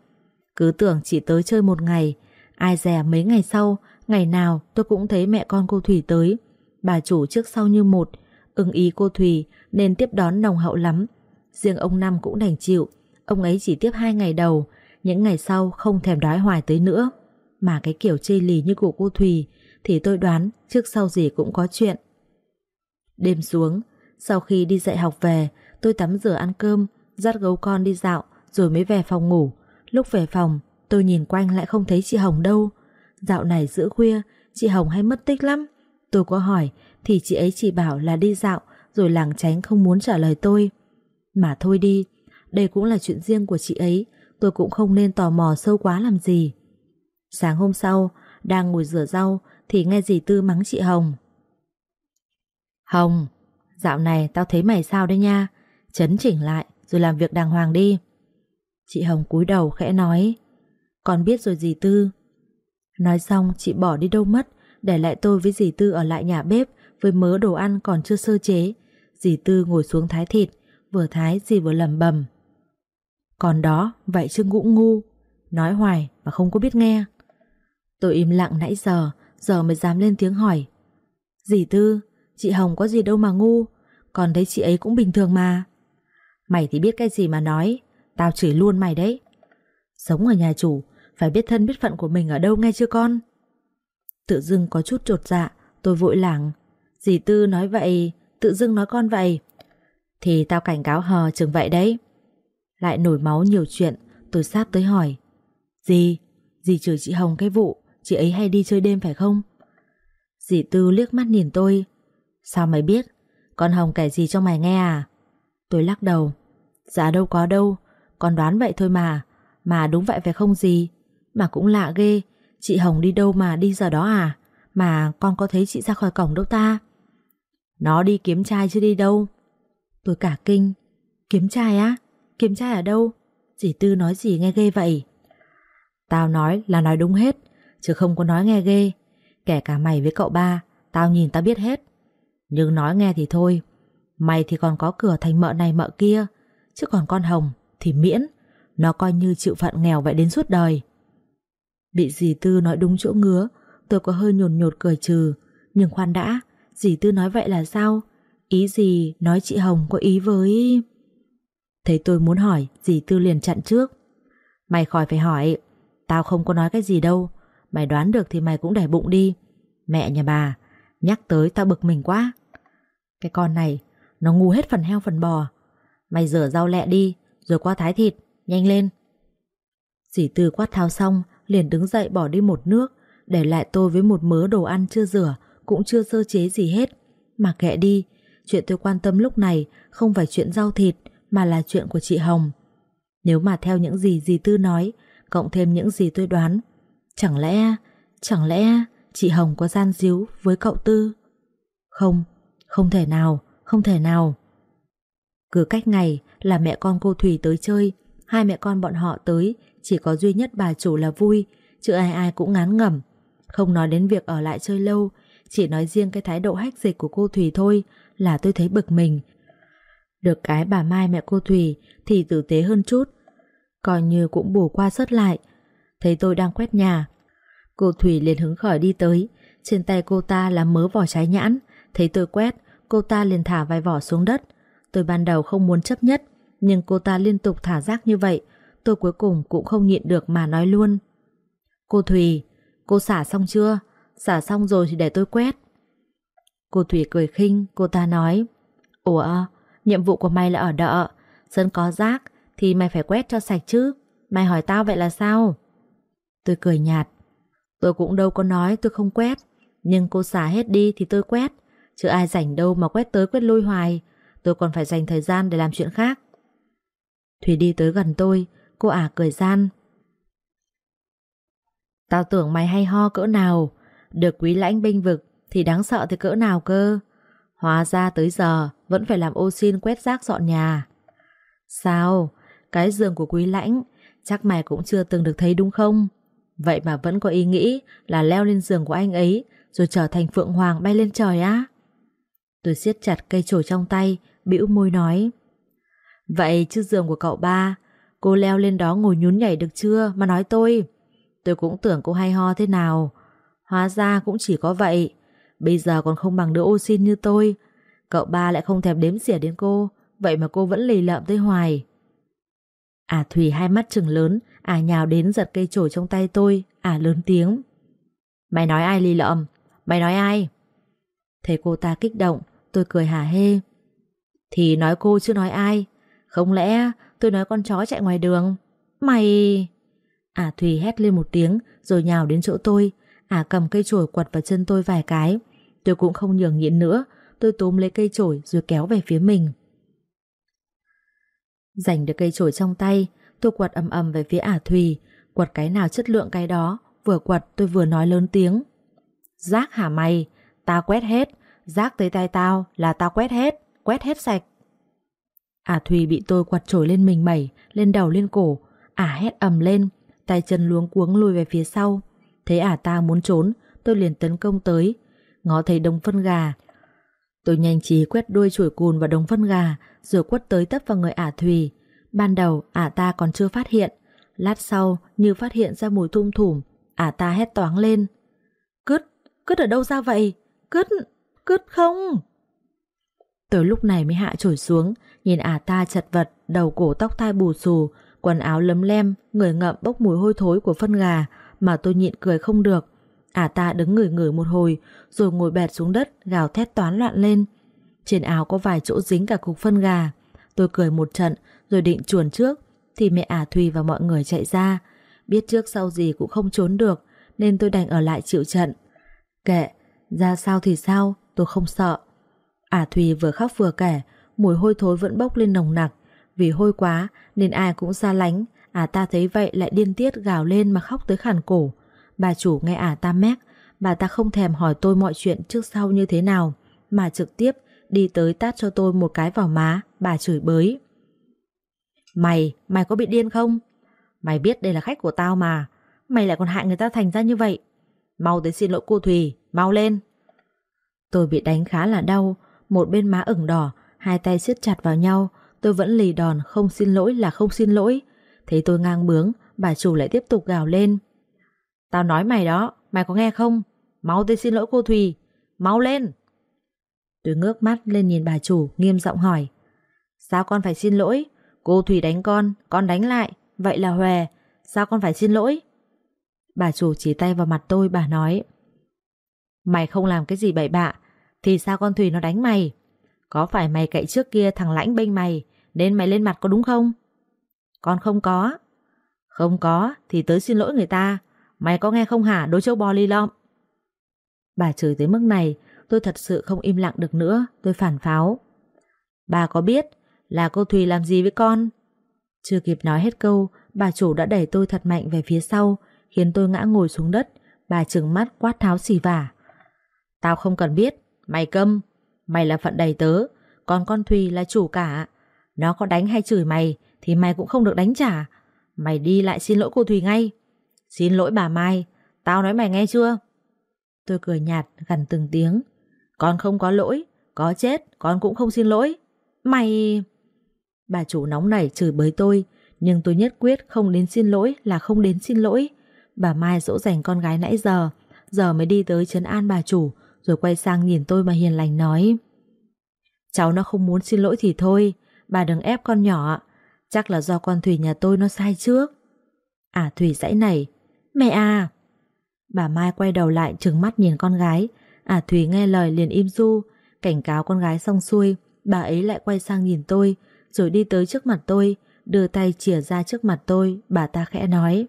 Cứ tưởng chỉ tới chơi một ngày, ai dè mấy ngày sau, ngày nào tôi cũng thấy mẹ con cô Thùy tới. Bà chủ trước sau như một, ưng ý cô Thùy nên tiếp đón nồng hậu lắm. Riêng ông Năm cũng đành chịu, ông ấy chỉ tiếp hai ngày đầu, những ngày sau không thèm đói hoài tới nữa. Mà cái kiểu chê lì như của cô Thùy thì tôi đoán trước sau gì cũng có chuyện. Đêm xuống, sau khi đi dạy học về, tôi tắm rửa ăn cơm, dắt gấu con đi dạo rồi mới về phòng ngủ. Lúc về phòng, tôi nhìn quanh lại không thấy chị Hồng đâu. Dạo này giữa khuya, chị Hồng hay mất tích lắm. Tôi có hỏi thì chị ấy chỉ bảo là đi dạo rồi lảng tránh không muốn trả lời tôi. Mà thôi đi, đây cũng là chuyện riêng của chị ấy, tôi cũng không nên tò mò sâu quá làm gì. Sáng hôm sau, đang ngồi rửa rau thì nghe dì Tư mắng chị Hồng. Hồng, dạo này tao thấy mày sao đấy nha, chấn chỉnh lại rồi làm việc đàng hoàng đi. Chị Hồng cúi đầu khẽ nói, con biết rồi dì Tư. Nói xong chị bỏ đi đâu mất, để lại tôi với dì Tư ở lại nhà bếp với mớ đồ ăn còn chưa sơ chế. Dì Tư ngồi xuống thái thịt, vừa thái dì vừa lầm bầm. Còn đó, vậy chứ ngũ ngu, nói hoài mà không có biết nghe. Tôi im lặng nãy giờ, giờ mới dám lên tiếng hỏi. Dì Tư, chị Hồng có gì đâu mà ngu, còn thấy chị ấy cũng bình thường mà. Mày thì biết cái gì mà nói, tao chửi luôn mày đấy. Sống ở nhà chủ, phải biết thân biết phận của mình ở đâu nghe chưa con? Tự dưng có chút trột dạ, tôi vội lảng. Dì Tư nói vậy, tự dưng nói con vậy. Thì tao cảnh cáo hờ chừng vậy đấy. Lại nổi máu nhiều chuyện, tôi sáp tới hỏi. Dì, dì chửi chị Hồng cái vụ, chị ấy hay đi chơi đêm phải không? Dì Tư liếc mắt nhìn tôi. Sao mày biết? Con Hồng kể gì cho mày nghe à? Tôi lắc đầu. Dạ đâu có đâu, con đoán vậy thôi mà. Mà đúng vậy phải không gì? Mà cũng lạ ghê, chị Hồng đi đâu mà đi giờ đó à? Mà con có thấy chị ra khỏi cổng đâu ta? Nó đi kiếm trai chứ đi đâu. Tôi cả kinh. Kiếm trai á? Kiểm tra ở đâu? Dì Tư nói gì nghe ghê vậy? Tao nói là nói đúng hết, chứ không có nói nghe ghê. Kể cả mày với cậu ba, tao nhìn tao biết hết. Nhưng nói nghe thì thôi, mày thì còn có cửa thành mợ này mợ kia, chứ còn con Hồng thì miễn, nó coi như chịu phận nghèo vậy đến suốt đời. Bị dì Tư nói đúng chỗ ngứa, tôi có hơi nhồn nhột cười trừ, nhưng khoan đã, dì Tư nói vậy là sao? Ý gì nói chị Hồng có ý với... Thấy tôi muốn hỏi, dì Tư liền chặn trước. Mày khỏi phải hỏi, tao không có nói cái gì đâu, mày đoán được thì mày cũng để bụng đi. Mẹ nhà bà, nhắc tới tao bực mình quá. Cái con này, nó ngu hết phần heo phần bò. Mày rửa rau lẹ đi, rồi qua thái thịt, nhanh lên. Dì Tư quát tháo xong, liền đứng dậy bỏ đi một nước, để lại tôi với một mớ đồ ăn chưa rửa, cũng chưa sơ chế gì hết. Mà kệ đi, chuyện tôi quan tâm lúc này không phải chuyện rau thịt, mà là chuyện của chị Hồng. Nếu mà theo những gì dì Tư nói, cộng thêm những gì tôi đoán, chẳng lẽ, chẳng lẽ chị Hồng có gian díu với cậu Tư? Không, không thể nào, không thể nào. Cứ cách ngày là mẹ con cô Thủy tới chơi, hai mẹ con bọn họ tới, chỉ có duy nhất bà chủ là vui, chứ ai ai cũng ngán ngẩm. Không nói đến việc ở lại chơi lâu, chỉ nói riêng cái thái độ hách dịch của cô Thủy thôi là tôi thấy bực mình. Được cái bà Mai mẹ cô Thủy thì tử tế hơn chút, coi như cũng bù qua sớt lại. Thấy tôi đang quét nhà, cô Thủy liền hứng khởi đi tới, trên tay cô ta là mớ vỏ trái nhãn, thấy tôi quét, cô ta liền thả vài vỏ xuống đất. Tôi ban đầu không muốn chấp nhất, nhưng cô ta liên tục thả rác như vậy, tôi cuối cùng cũng không nhịn được mà nói luôn. Cô Thùy, cô xả xong chưa? Xả xong rồi thì để tôi quét. Cô Thủy cười khinh, cô ta nói Ủa, nhiệm vụ của mày là ở đợ, sân có rác thì mày phải quét cho sạch chứ. Mày hỏi tao vậy là sao? Tôi cười nhạt. Tôi cũng đâu có nói tôi không quét, nhưng cô xả hết đi thì tôi quét, chứ ai rảnh đâu mà quét tới quét lui hoài. Tôi còn phải dành thời gian để làm chuyện khác. Thủy đi tới gần tôi, cô ả cười gian. Tao tưởng mày hay ho cỡ nào, được quý lãnh binh vực thì đáng sợ thì cỡ nào cơ. Hóa ra tới giờ vẫn phải làm ô xin quét rác dọn nhà. Sao? Cái giường của quý lãnh chắc mày cũng chưa từng được thấy đúng không? Vậy mà vẫn có ý nghĩ là leo lên giường của anh ấy rồi trở thành phượng hoàng bay lên trời á? Tôi siết chặt cây chổi trong tay, bĩu môi nói. Vậy chứ giường của cậu ba, cô leo lên đó ngồi nhún nhảy được chưa mà nói tôi? Tôi cũng tưởng cô hay ho thế nào. Hóa ra cũng chỉ có vậy. Bây giờ còn không bằng đứa ô xin như tôi. Cậu ba lại không thèm đếm xỉa đến cô, vậy mà cô vẫn lì lợm tới hoài. À thùy hai mắt trừng lớn, à nhào đến giật cây chổi trong tay tôi, à lớn tiếng. Mày nói ai lì lợm? Mày nói ai? Thấy cô ta kích động, tôi cười hả hê. Thì nói cô chứ nói ai? Không lẽ tôi nói con chó chạy ngoài đường? Mày... À Thùy hét lên một tiếng rồi nhào đến chỗ tôi. À cầm cây chổi quật vào chân tôi vài cái. Tôi cũng không nhường nhịn nữa. Tôi túm lấy cây chổi rồi kéo về phía mình. Giành được cây chổi trong tay, tôi quật ầm ầm về phía ả Thùy. Quật cái nào chất lượng cái đó. Vừa quật tôi vừa nói lớn tiếng. Rác hả mày? ta quét hết. Rác tới tay tao là tao quét hết. Quét hết sạch. Ả Thùy bị tôi quật trổi lên mình mẩy, lên đầu lên cổ. Ả hét ầm lên, tay chân luống cuống lùi về phía sau. Thấy ả ta muốn trốn, tôi liền tấn công tới. Ngó thấy đống phân gà. Tôi nhanh trí quét đuôi chuỗi cùn vào đống phân gà, rồi quất tới tấp vào người ả Thùy. Ban đầu ả ta còn chưa phát hiện. Lát sau, như phát hiện ra mùi thum thủm, ả ta hét toáng lên. Cứt, cứt ở đâu ra vậy? Cứt, cứt không? Tôi lúc này mới hạ trổi xuống, nhìn ả ta chật vật, đầu cổ tóc tai bù xù, quần áo lấm lem, người ngậm bốc mùi hôi thối của phân gà mà tôi nhịn cười không được. Ả ta đứng ngửi ngửi một hồi rồi ngồi bẹt xuống đất gào thét toán loạn lên. Trên áo có vài chỗ dính cả cục phân gà. Tôi cười một trận rồi định chuồn trước thì mẹ ả Thùy và mọi người chạy ra. Biết trước sau gì cũng không trốn được nên tôi đành ở lại chịu trận. Kệ, ra sao thì sao, tôi không sợ. Ả Thùy vừa khóc vừa kể, mùi hôi thối vẫn bốc lên nồng nặc. Vì hôi quá nên ai cũng xa lánh, ả ta thấy vậy lại điên tiết gào lên mà khóc tới khàn cổ. Bà chủ nghe ả ta mét, bà ta không thèm hỏi tôi mọi chuyện trước sau như thế nào, mà trực tiếp đi tới tát cho tôi một cái vào má, bà chửi bới. Mày, mày có bị điên không? Mày biết đây là khách của tao mà, mày lại còn hại người ta thành ra như vậy. Mau tới xin lỗi cô Thùy, mau lên. Tôi bị đánh khá là đau, một bên má ửng đỏ, hai tay siết chặt vào nhau, tôi vẫn lì đòn không xin lỗi là không xin lỗi. Thấy tôi ngang bướng, bà chủ lại tiếp tục gào lên. Tao nói mày đó, mày có nghe không? máu tới xin lỗi cô Thùy, máu lên. Tôi ngước mắt lên nhìn bà chủ, nghiêm giọng hỏi. Sao con phải xin lỗi? Cô Thùy đánh con, con đánh lại, vậy là Hòe, sao con phải xin lỗi? Bà chủ chỉ tay vào mặt tôi, bà nói. Mày không làm cái gì bậy bạ, thì sao con Thùy nó đánh mày? Có phải mày cậy trước kia thằng lãnh bênh mày Nên mày lên mặt có đúng không Con không có Không có thì tới xin lỗi người ta Mày có nghe không hả đối châu bò ly lọm Bà chửi tới mức này, Tôi thật sự không im lặng được nữa, Tôi phản pháo. Bà có biết là cô Thùy làm gì với con? Chưa kịp nói hết câu, Bà chủ đã đẩy tôi thật mạnh về phía sau, Khiến tôi ngã ngồi xuống đất, Bà trừng mắt quát tháo xì vả. Tao không cần biết, Mày câm, Mày là phận đầy tớ, Còn con Thùy là chủ cả. Nó có đánh hay chửi mày Thì mày cũng không được đánh trả. Mày đi lại xin lỗi cô Thùy ngay. Xin lỗi bà Mai, Tao nói mày nghe chưa? Tôi cười nhạt gần từng tiếng. Con không có lỗi, Có chết, con cũng không xin lỗi. Mày Bà chủ nóng nảy chửi bới tôi, Nhưng tôi nhất quyết không đến xin lỗi là không đến xin lỗi. Bà Mai dỗ dành con gái nãy giờ Giờ mới đi tới trấn an bà chủ, rồi quay sang nhìn tôi mà hiền lành nói. Cháu nó không muốn xin lỗi thì thôi, Bà đừng ép con nhỏ Chắc là do con Thủy nhà tôi nó sai trước. À Thủy dãy này. Mẹ à! Bà Mai quay đầu lại trừng mắt nhìn con gái. À Thùy nghe lời liền im du Cảnh cáo con gái xong xuôi Bà ấy lại quay sang nhìn tôi Rồi đi tới trước mặt tôi Đưa tay chìa ra trước mặt tôi. Bà ta khẽ nói.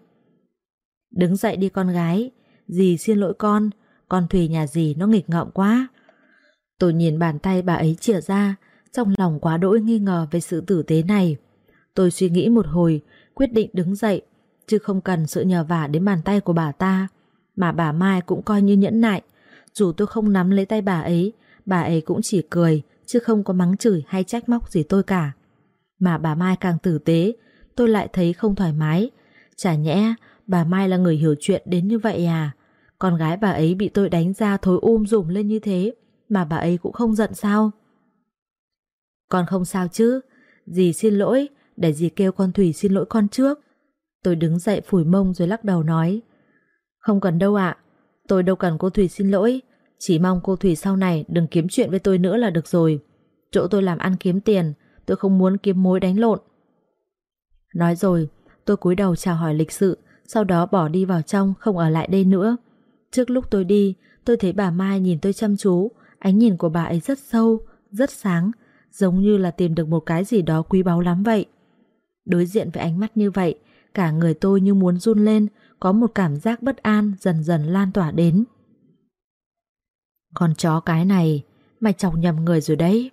Đứng dậy đi con gái. Dì xin lỗi con. Con Thùy nhà dì nó nghịch ngợm quá. Tôi nhìn bàn tay bà ấy chìa ra, trong lòng quá đỗi nghi ngờ về sự tử tế này. Tôi suy nghĩ một hồi, quyết định đứng dậy, chứ không cần sự nhờ vả đến bàn tay của bà ta. Mà bà Mai cũng coi như nhẫn nại, dù tôi không nắm lấy tay bà ấy, bà ấy cũng chỉ cười, chứ không có mắng chửi hay trách móc gì tôi cả. Mà bà Mai càng tử tế, tôi lại thấy không thoải mái. Chả nhẽ bà Mai là người hiểu chuyện đến như vậy à? Con gái bà ấy bị tôi đánh ra thối um dùm lên như thế, mà bà ấy cũng không giận sao? Con không sao chứ, dì xin lỗi, để dì kêu con Thủy xin lỗi con trước. Tôi đứng dậy phủi mông rồi lắc đầu nói. Không cần đâu ạ, tôi đâu cần cô Thủy xin lỗi, chỉ mong cô Thủy sau này đừng kiếm chuyện với tôi nữa là được rồi. Chỗ tôi làm ăn kiếm tiền, tôi không muốn kiếm mối đánh lộn. Nói rồi, tôi cúi đầu chào hỏi lịch sự, sau đó bỏ đi vào trong không ở lại đây nữa. Trước lúc tôi đi, tôi thấy bà Mai nhìn tôi chăm chú, ánh nhìn của bà ấy rất sâu, rất sáng, giống như là tìm được một cái gì đó quý báu lắm vậy. Đối diện với ánh mắt như vậy, cả người tôi như muốn run lên, có một cảm giác bất an dần dần lan tỏa đến. Con chó cái này, mày chọc nhầm người rồi đấy.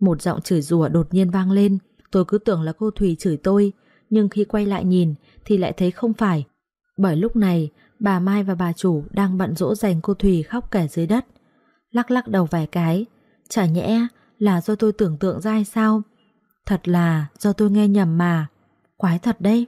Một giọng chửi rủa đột nhiên vang lên, tôi cứ tưởng là cô Thùy chửi tôi, nhưng khi quay lại nhìn thì lại thấy không phải. Bởi lúc này, bà Mai và bà chủ đang bận rỗ dành cô Thùy khóc kẻ dưới đất. Lắc lắc đầu vài cái, chả nhẽ là do tôi tưởng tượng ra hay sao? Thật là do tôi nghe nhầm mà. Quái thật đấy.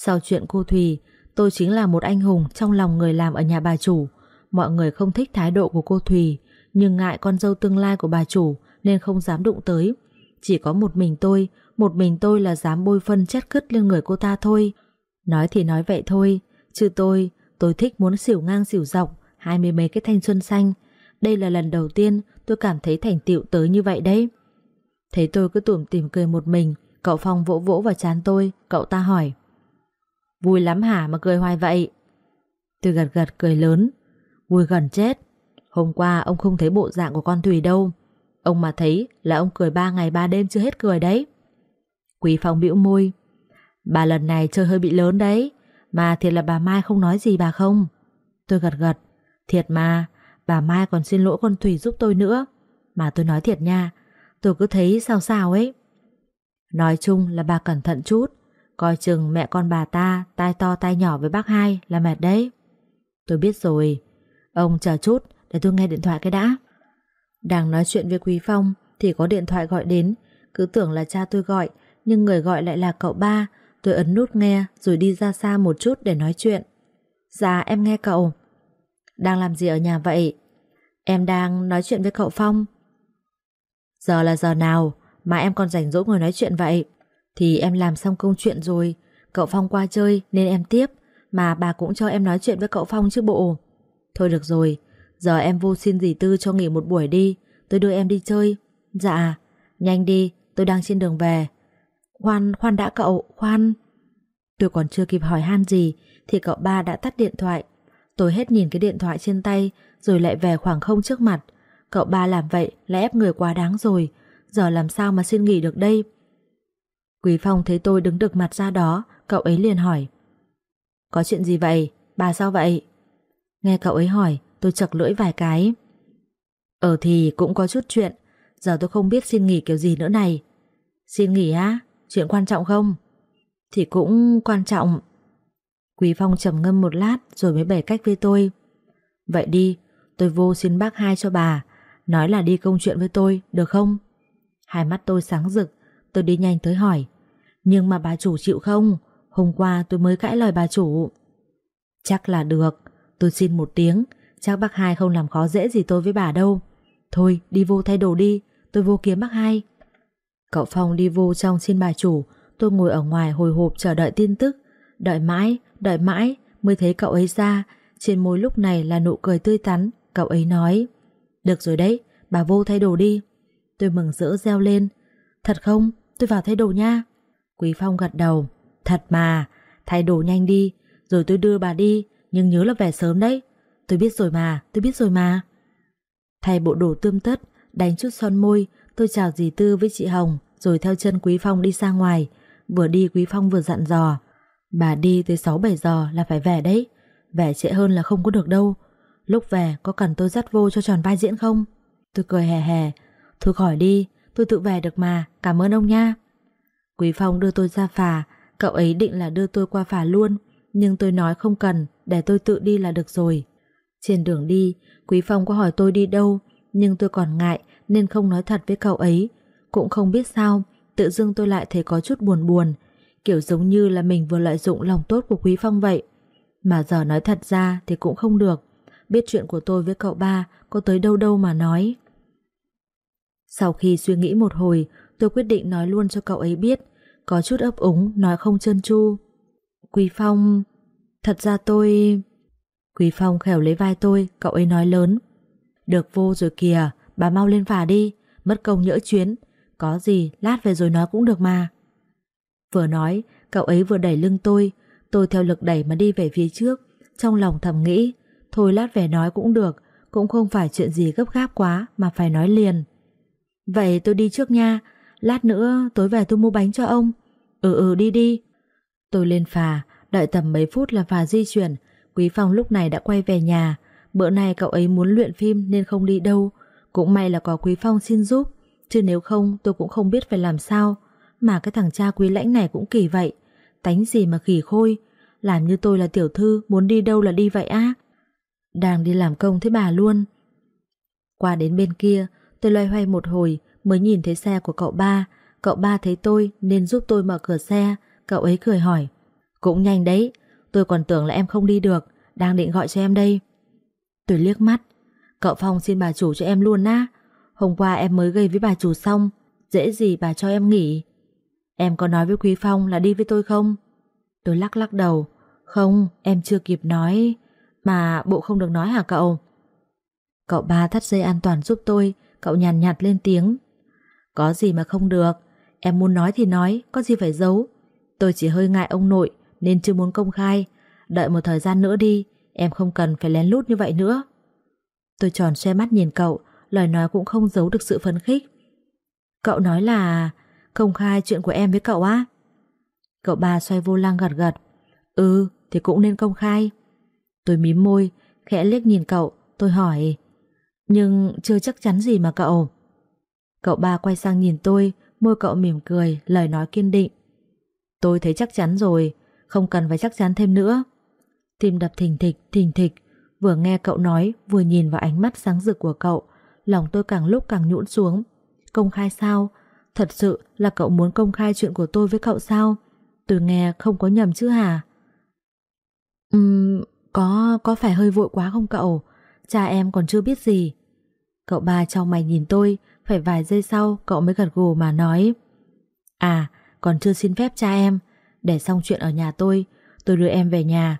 Sau chuyện cô Thùy, tôi chính là một anh hùng trong lòng người làm ở nhà bà chủ. Mọi người không thích thái độ của cô Thùy, nhưng ngại con dâu tương lai của bà chủ nên không dám đụng tới. Chỉ có một mình tôi, một mình tôi là dám bôi phân chất cứt lên người cô ta thôi. Nói thì nói vậy thôi, chứ tôi, tôi thích muốn xỉu ngang xỉu dọc, hai mươi mấy cái thanh xuân xanh. Đây là lần đầu tiên tôi cảm thấy thành tựu tới như vậy đấy. Thấy tôi cứ tủm tìm cười một mình, cậu Phong vỗ vỗ vào chán tôi, cậu ta hỏi. Vui lắm hả mà cười hoài vậy? Tôi gật gật cười lớn, vui gần chết. Hôm qua ông không thấy bộ dạng của con Thùy đâu. Ông mà thấy là ông cười ba ngày ba đêm chưa hết cười đấy. Quý Phong bĩu môi. Bà lần này chơi hơi bị lớn đấy. Mà thiệt là bà Mai không nói gì bà không? Tôi gật gật. Thiệt mà, bà Mai còn xin lỗi con Thùy giúp tôi nữa. Mà tôi nói thiệt nha, tôi cứ thấy sao sao ấy. Nói chung là bà cẩn thận chút, coi chừng mẹ con bà ta tai to tai nhỏ với bác hai là mệt đấy. Tôi biết rồi, ông chờ chút để tôi nghe điện thoại cái đã. Đang nói chuyện với Quý Phong thì có điện thoại gọi đến, cứ tưởng là cha tôi gọi, nhưng người gọi lại là cậu ba. Tôi ấn nút nghe rồi đi ra xa một chút để nói chuyện. Dạ em nghe cậu. Đang làm gì ở nhà vậy? Em đang nói chuyện với cậu Phong. Giờ là giờ nào mà em còn rảnh rỗi ngồi nói chuyện vậy? Thì em làm xong công chuyện rồi, cậu Phong qua chơi nên em tiếp, mà bà cũng cho em nói chuyện với cậu Phong chứ bộ. Thôi được rồi, giờ em vô xin dì Tư cho nghỉ một buổi đi, tôi đưa em đi chơi. Dạ, nhanh đi, tôi đang trên đường về. Khoan, khoan đã cậu, khoan. Tôi còn chưa kịp hỏi han gì thì cậu ba đã tắt điện thoại. Tôi hết nhìn cái điện thoại trên tay rồi lại về khoảng không trước mặt. Cậu ba làm vậy là ép người quá đáng rồi. Giờ làm sao mà xin nghỉ được đây? Quý Phong thấy tôi đứng được mặt ra đó, cậu ấy liền hỏi. Có chuyện gì vậy? Bà sao vậy? Nghe cậu ấy hỏi, tôi chật lưỡi vài cái. Ở thì cũng có chút chuyện, giờ tôi không biết xin nghỉ kiểu gì nữa này. Xin nghỉ á? Chuyện quan trọng không? Thì cũng quan trọng. Quý Phong trầm ngâm một lát rồi mới bẻ cách với tôi. Vậy đi, tôi vô xin bác hai cho bà, nói là đi công chuyện với tôi, được không? Hai mắt tôi sáng rực, tôi đi nhanh tới hỏi. Nhưng mà bà chủ chịu không? Hôm qua tôi mới cãi lời bà chủ. Chắc là được, tôi xin một tiếng, chắc bác hai không làm khó dễ gì tôi với bà đâu. Thôi, đi vô thay đồ đi, tôi vô kiếm bác hai. Cậu Phong đi vô trong xin bà chủ, tôi ngồi ở ngoài hồi hộp chờ đợi tin tức. Đợi mãi, đợi mãi, mới thấy cậu ấy ra, trên môi lúc này là nụ cười tươi tắn, cậu ấy nói. Được rồi đấy, bà vô thay đồ đi. Tôi mừng rỡ reo lên. Thật không? Tôi vào thay đồ nha. Quý Phong gật đầu. Thật mà, thay đồ nhanh đi, rồi tôi đưa bà đi, nhưng nhớ là về sớm đấy. Tôi biết rồi mà, tôi biết rồi mà. Thay bộ đồ tươm tất, đánh chút son môi, tôi chào dì Tư với chị Hồng, rồi theo chân Quý Phong đi ra ngoài. Vừa đi Quý Phong vừa dặn dò. Bà đi tới 6-7 giờ là phải về đấy. Về trễ hơn là không có được đâu. Lúc về có cần tôi dắt vô cho tròn vai diễn không? Tôi cười hè hè. Thôi khỏi đi, tôi tự về được mà, cảm ơn ông nha. Quý Phong đưa tôi ra phà, cậu ấy định là đưa tôi qua phà luôn, nhưng tôi nói không cần, để tôi tự đi là được rồi. Trên đường đi, Quý Phong có hỏi tôi đi đâu, nhưng tôi còn ngại nên không nói thật với cậu ấy. Cũng không biết sao, tự dưng tôi lại thấy có chút buồn buồn, kiểu giống như là mình vừa lợi dụng lòng tốt của Quý Phong vậy. Mà giờ nói thật ra thì cũng không được, biết chuyện của tôi với cậu ba có tới đâu đâu mà nói. Sau khi suy nghĩ một hồi, tôi quyết định nói luôn cho cậu ấy biết, có chút ấp úng, nói không trơn tru. Quý Phong, thật ra tôi... Quý Phong khẻo lấy vai tôi, cậu ấy nói lớn. Được vô rồi kìa, bà mau lên phà đi, mất công nhỡ chuyến. Có gì, lát về rồi nói cũng được mà. Vừa nói, cậu ấy vừa đẩy lưng tôi, tôi theo lực đẩy mà đi về phía trước, trong lòng thầm nghĩ, thôi lát về nói cũng được, cũng không phải chuyện gì gấp gáp quá mà phải nói liền. Vậy tôi đi trước nha, lát nữa tối về tôi mua bánh cho ông. Ừ ừ đi đi. Tôi lên phà, đợi tầm mấy phút là phà di chuyển, Quý Phong lúc này đã quay về nhà, bữa nay cậu ấy muốn luyện phim nên không đi đâu, cũng may là có Quý Phong xin giúp, chứ nếu không tôi cũng không biết phải làm sao, mà cái thằng cha quý lãnh này cũng kỳ vậy, tánh gì mà khỉ khôi, làm như tôi là tiểu thư muốn đi đâu là đi vậy á. Đang đi làm công thế bà luôn. Qua đến bên kia, tôi loay hoay một hồi mới nhìn thấy xe của cậu ba, cậu ba thấy tôi nên giúp tôi mở cửa xe, cậu ấy cười hỏi. Cũng nhanh đấy, tôi còn tưởng là em không đi được, đang định gọi cho em đây. Tôi liếc mắt, cậu Phong xin bà chủ cho em luôn á. Hôm qua em mới gây với bà chủ xong, dễ gì bà cho em nghỉ. Em có nói với Quý Phong là đi với tôi không? Tôi lắc lắc đầu, không, em chưa kịp nói, mà bộ không được nói hả cậu? Cậu ba thắt dây an toàn giúp tôi, cậu nhàn nhạt, nhạt lên tiếng. Có gì mà không được, em muốn nói thì nói, có gì phải giấu. Tôi chỉ hơi ngại ông nội nên chưa muốn công khai, đợi một thời gian nữa đi, em không cần phải lén lút như vậy nữa. Tôi tròn xe mắt nhìn cậu, lời nói cũng không giấu được sự phấn khích. Cậu nói là công khai chuyện của em với cậu á? Cậu ba xoay vô lăng gật gật. Ừ, thì cũng nên công khai. Tôi mím môi, khẽ liếc nhìn cậu, tôi hỏi. Nhưng chưa chắc chắn gì mà cậu. Cậu ba quay sang nhìn tôi, môi cậu mỉm cười, lời nói kiên định. Tôi thấy chắc chắn rồi, không cần phải chắc chắn thêm nữa. Tim đập thình thịch, thình thịch, vừa nghe cậu nói, vừa nhìn vào ánh mắt sáng rực của cậu, lòng tôi càng lúc càng nhũn xuống. Công khai sao? Thật sự là cậu muốn công khai chuyện của tôi với cậu sao? Tôi nghe không có nhầm chứ hả? Ừm, có, có phải hơi vội quá không cậu? Cha em còn chưa biết gì. Cậu ba trong mày nhìn tôi, phải vài giây sau cậu mới gật gù mà nói. À, còn chưa xin phép cha em, để xong chuyện ở nhà tôi, tôi đưa em về nhà,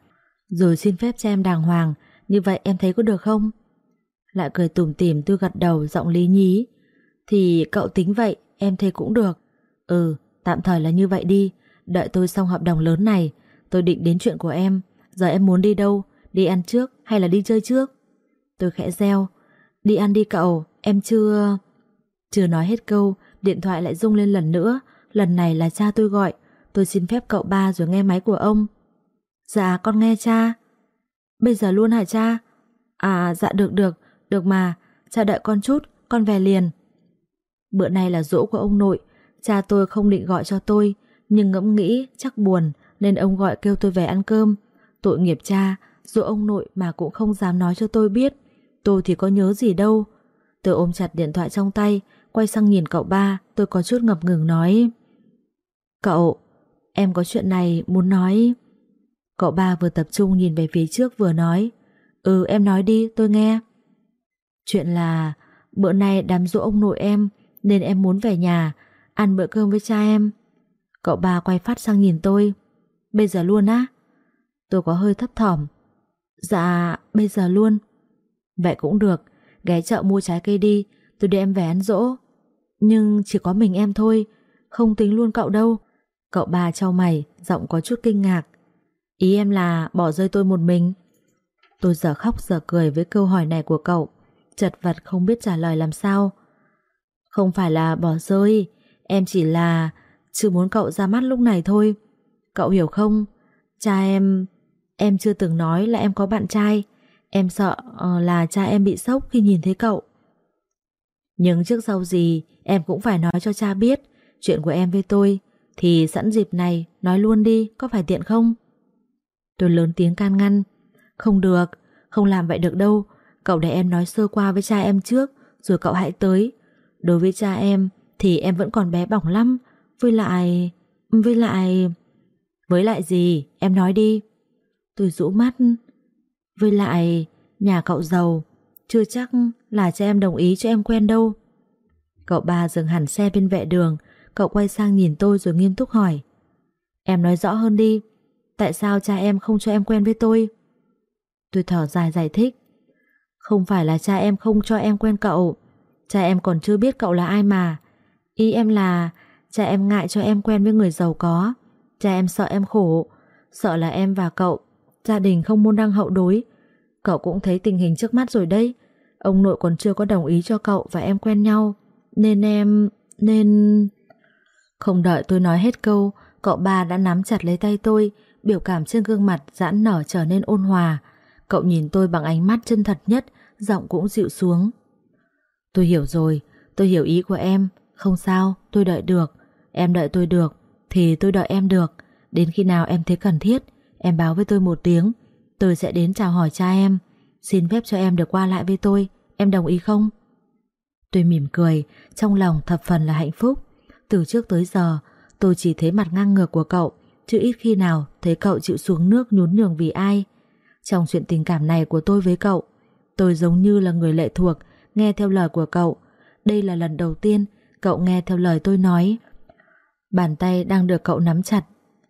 rồi xin phép cha em đàng hoàng, như vậy em thấy có được không? Lại cười tủm tỉm tôi gật đầu giọng lý nhí. Thì cậu tính vậy, em thấy cũng được. Ừ, tạm thời là như vậy đi, đợi tôi xong hợp đồng lớn này, tôi định đến chuyện của em, giờ em muốn đi đâu, đi ăn trước hay là đi chơi trước? Tôi khẽ reo, đi ăn đi cậu, em chưa... Chưa nói hết câu, điện thoại lại rung lên lần nữa, lần này là cha tôi gọi, tôi xin phép cậu ba rồi nghe máy của ông. Dạ con nghe cha. Bây giờ luôn hả cha? À dạ được được, được mà, cha đợi con chút, con về liền. Bữa nay là dỗ của ông nội, cha tôi không định gọi cho tôi, nhưng ngẫm nghĩ chắc buồn nên ông gọi kêu tôi về ăn cơm. Tội nghiệp cha, dỗ ông nội mà cũng không dám nói cho tôi biết. Tôi thì có nhớ gì đâu. Tôi ôm chặt điện thoại trong tay, quay sang nhìn cậu ba, tôi có chút ngập ngừng nói. Cậu, em có chuyện này muốn nói. Cậu ba vừa tập trung nhìn về phía trước vừa nói. Ừ em nói đi, tôi nghe. Chuyện là bữa nay đám dỗ ông nội em nên em muốn về nhà ăn bữa cơm với cha em. Cậu ba quay phát sang nhìn tôi. Bây giờ luôn á? Tôi có hơi thấp thỏm. Dạ, bây giờ luôn. Vậy cũng được, ghé chợ mua trái cây đi, tôi đưa em về ăn dỗ. Nhưng chỉ có mình em thôi, không tính luôn cậu đâu. Cậu ba trao mày, giọng có chút kinh ngạc. Ý em là bỏ rơi tôi một mình. Tôi giờ khóc giờ cười với câu hỏi này của cậu, chật vật không biết trả lời làm sao. Không phải là bỏ rơi, em chỉ là chưa muốn cậu ra mắt lúc này thôi. Cậu hiểu không? Cha em... Em chưa từng nói là em có bạn trai. Em sợ ờ, là cha em bị sốc khi nhìn thấy cậu. Nhưng trước sau gì em cũng phải nói cho cha biết chuyện của em với tôi. Thì sẵn dịp này nói luôn đi Có phải tiện không Tôi lớn tiếng can ngăn Không được, không làm vậy được đâu Cậu để em nói sơ qua với cha em trước Rồi cậu hãy tới Đối với cha em thì em vẫn còn bé bỏng lắm Với lại... Với lại... Với lại gì? Em nói đi Tôi rũ mắt với lại... Nhà cậu giàu, Chưa chắc là cha em đồng ý cho em quen đâu. Cậu ba dừng hẳn xe bên vệ đường, Cậu quay sang nhìn tôi rồi nghiêm túc hỏi. Em nói rõ hơn đi, Tại sao cha em không cho em quen với tôi? Tôi thở dài giải thích. Không phải là cha em không cho em quen cậu, Cha em còn chưa biết cậu là ai mà. Ý em là, Cha em ngại cho em quen với người giàu có. Cha em sợ em khổ, Sợ là em và cậu, Gia đình không môn đăng hậu đối. Cậu cũng thấy tình hình trước mắt rồi đấy. Ông nội còn chưa có đồng ý cho cậu và em quen nhau, Nên em... Nên... Không đợi tôi nói hết câu, Cậu ba đã nắm chặt lấy tay tôi, Biểu cảm trên gương mặt giãn nở trở nên ôn hòa. Cậu nhìn tôi bằng ánh mắt chân thật nhất, Giọng cũng dịu xuống. Tôi hiểu rồi, Tôi hiểu ý của em. Không sao, tôi đợi được. Em đợi tôi được, Thì tôi đợi em được. Đến khi nào em thấy cần thiết, Em báo với tôi một tiếng. Tôi sẽ đến chào hỏi cha em. Xin phép cho em được qua lại với tôi. Em đồng ý không? Tôi mỉm cười, Trong lòng thập phần là hạnh phúc. Từ trước tới giờ, Tôi chỉ thấy mặt ngang ngược của cậu, Chứ ít khi nào thấy cậu chịu xuống nước nhún nhường vì ai. Trong chuyện tình cảm này của tôi với cậu, Tôi giống như là người lệ thuộc, Nghe theo lời của cậu. Đây là lần đầu tiên cậu nghe theo lời tôi nói. Bàn tay đang được cậu nắm chặt,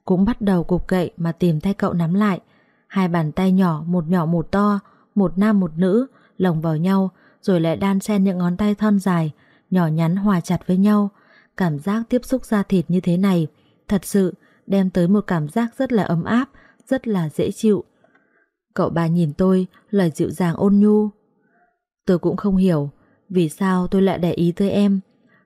Cũng bắt đầu cục cậy mà tìm tay cậu nắm lại. Hai bàn tay nhỏ, Một nhỏ một to, Một nam một nữ, Lồng vào nhau, Rồi lại đan xen những ngón tay thon dài, Nhỏ nhắn hòa chặt với nhau. Cảm giác tiếp xúc da thịt như thế này, Thật sự đem tới một cảm giác rất là ấm áp, Rất là dễ chịu. Cậu bà nhìn tôi, Lời dịu dàng ôn nhu. Tôi cũng không hiểu Vì sao tôi lại để ý tới em.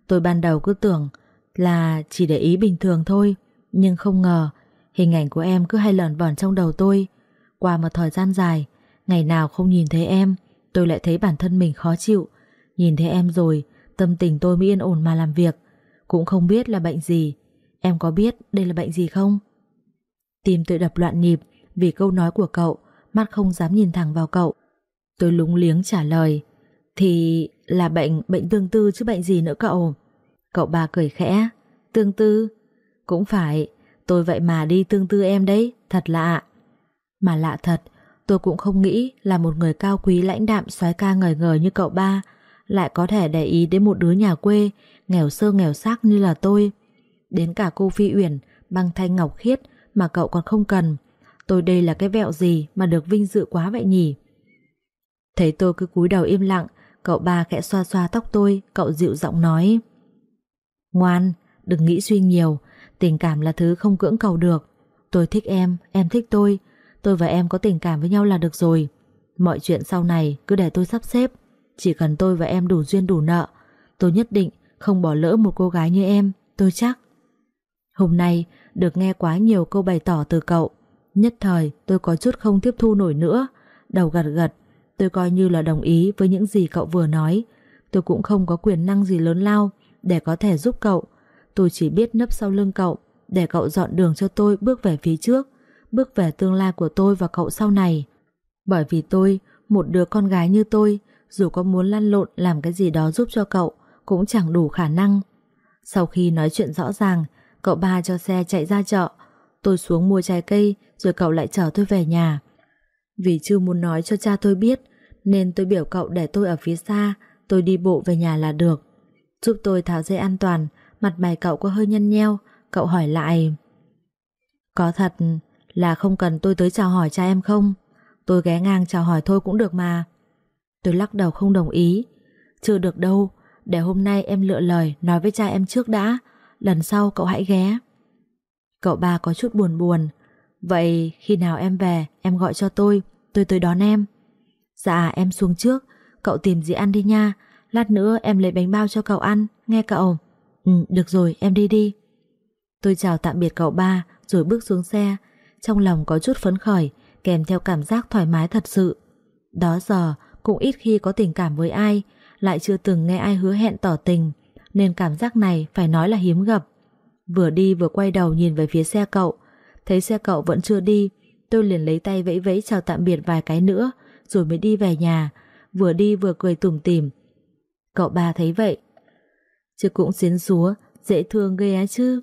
Tôi ban đầu cứ tưởng là chỉ để ý bình thường thôi, Nhưng không ngờ Hình ảnh của em cứ hay lờn vờn trong đầu tôi. Qua một thời gian dài. Ngày nào không nhìn thấy em, Tôi lại thấy bản thân mình khó chịu. Nhìn thấy em rồi, Tâm tình tôi mới yên ổn mà làm việc. Cũng không biết là bệnh gì. Em có biết đây là bệnh gì không? Tim tôi đập loạn nhịp Vì câu nói của cậu, Mắt không dám nhìn thẳng vào cậu. Tôi lúng liếng trả lời, Thì là bệnh bệnh tương tư chứ bệnh gì nữa cậu? Cậu bà cười khẽ, Tương tư? Cũng phải, Tôi vậy mà đi tương tư em đấy, Thật lạ mà lạ thật Tôi cũng không nghĩ là một người cao quý lãnh đạm soái ca ngời ngời như cậu ba lại có thể để ý đến một đứa nhà quê nghèo sơ nghèo xác như là tôi. Đến cả cô Phi Uyển băng thanh ngọc khiết mà cậu còn không cần. Tôi đây là cái vẹo gì mà được vinh dự quá vậy nhỉ? Thấy tôi cứ cúi đầu im lặng Cậu ba khẽ xoa xoa tóc tôi Cậu dịu giọng nói Ngoan, đừng nghĩ suy nhiều Tình cảm là thứ không cưỡng cầu được Tôi thích em, em thích tôi Tôi và em có tình cảm với nhau là được rồi. Mọi chuyện sau này cứ để tôi sắp xếp. Chỉ cần tôi và em đủ duyên đủ nợ, Tôi nhất định không bỏ lỡ một cô gái như em. Tôi chắc. Hôm nay được nghe quá nhiều câu bày tỏ từ cậu. Nhất thời tôi có chút không tiếp thu nổi nữa. Đầu gật gật, Tôi coi như là đồng ý với những gì cậu vừa nói. Tôi cũng không có quyền năng gì lớn lao Để có thể giúp cậu. Tôi chỉ biết nấp sau lưng cậu Để cậu dọn đường cho tôi bước về phía trước. Bước về tương lai của tôi và cậu sau này. Bởi vì tôi, Một đứa con gái như tôi, Dù có muốn lăn lộn làm cái gì đó giúp cho cậu, Cũng chẳng đủ khả năng. Sau khi nói chuyện rõ ràng, Cậu ba cho xe chạy ra chợ. Tôi xuống mua trái cây, Rồi cậu lại chở tôi về nhà. Vì chưa muốn nói cho cha tôi biết, Nên tôi biểu cậu để tôi ở phía xa, Tôi đi bộ về nhà là được. Giúp tôi tháo dây an toàn, Mặt mày cậu có hơi nhăn nheo, Cậu hỏi lại. Có thật là không cần tôi tới chào hỏi cha em không? Tôi ghé ngang chào hỏi thôi cũng được mà. Tôi lắc đầu không đồng ý. Chưa được đâu, Để hôm nay em lựa lời nói với cha em trước đã. Lần sau cậu hãy ghé. Cậu ba có chút buồn buồn. Vậy khi nào em về, Em gọi cho tôi. Tôi tới đón em. Dạ em xuống trước. Cậu tìm gì ăn đi nha. Lát nữa em lấy bánh bao cho cậu ăn. Nghe cậu. Ừ được rồi, em đi đi. Tôi chào tạm biệt cậu ba, Rồi bước xuống xe. Trong lòng có chút phấn khởi, Kèm theo cảm giác thoải mái thật sự. Đó giờ, cũng ít khi có tình cảm với ai, Lại chưa từng nghe ai hứa hẹn tỏ tình, Nên cảm giác này phải nói là hiếm gặp. Vừa đi vừa quay đầu nhìn về phía xe cậu, Thấy xe cậu vẫn chưa đi, Tôi liền lấy tay vẫy vẫy chào tạm biệt vài cái nữa, Rồi mới đi về nhà, Vừa đi vừa cười tủm tỉm. Cậu ba thấy vậy. Chứ cũng xiến xúa, Dễ thương ghê á chứ.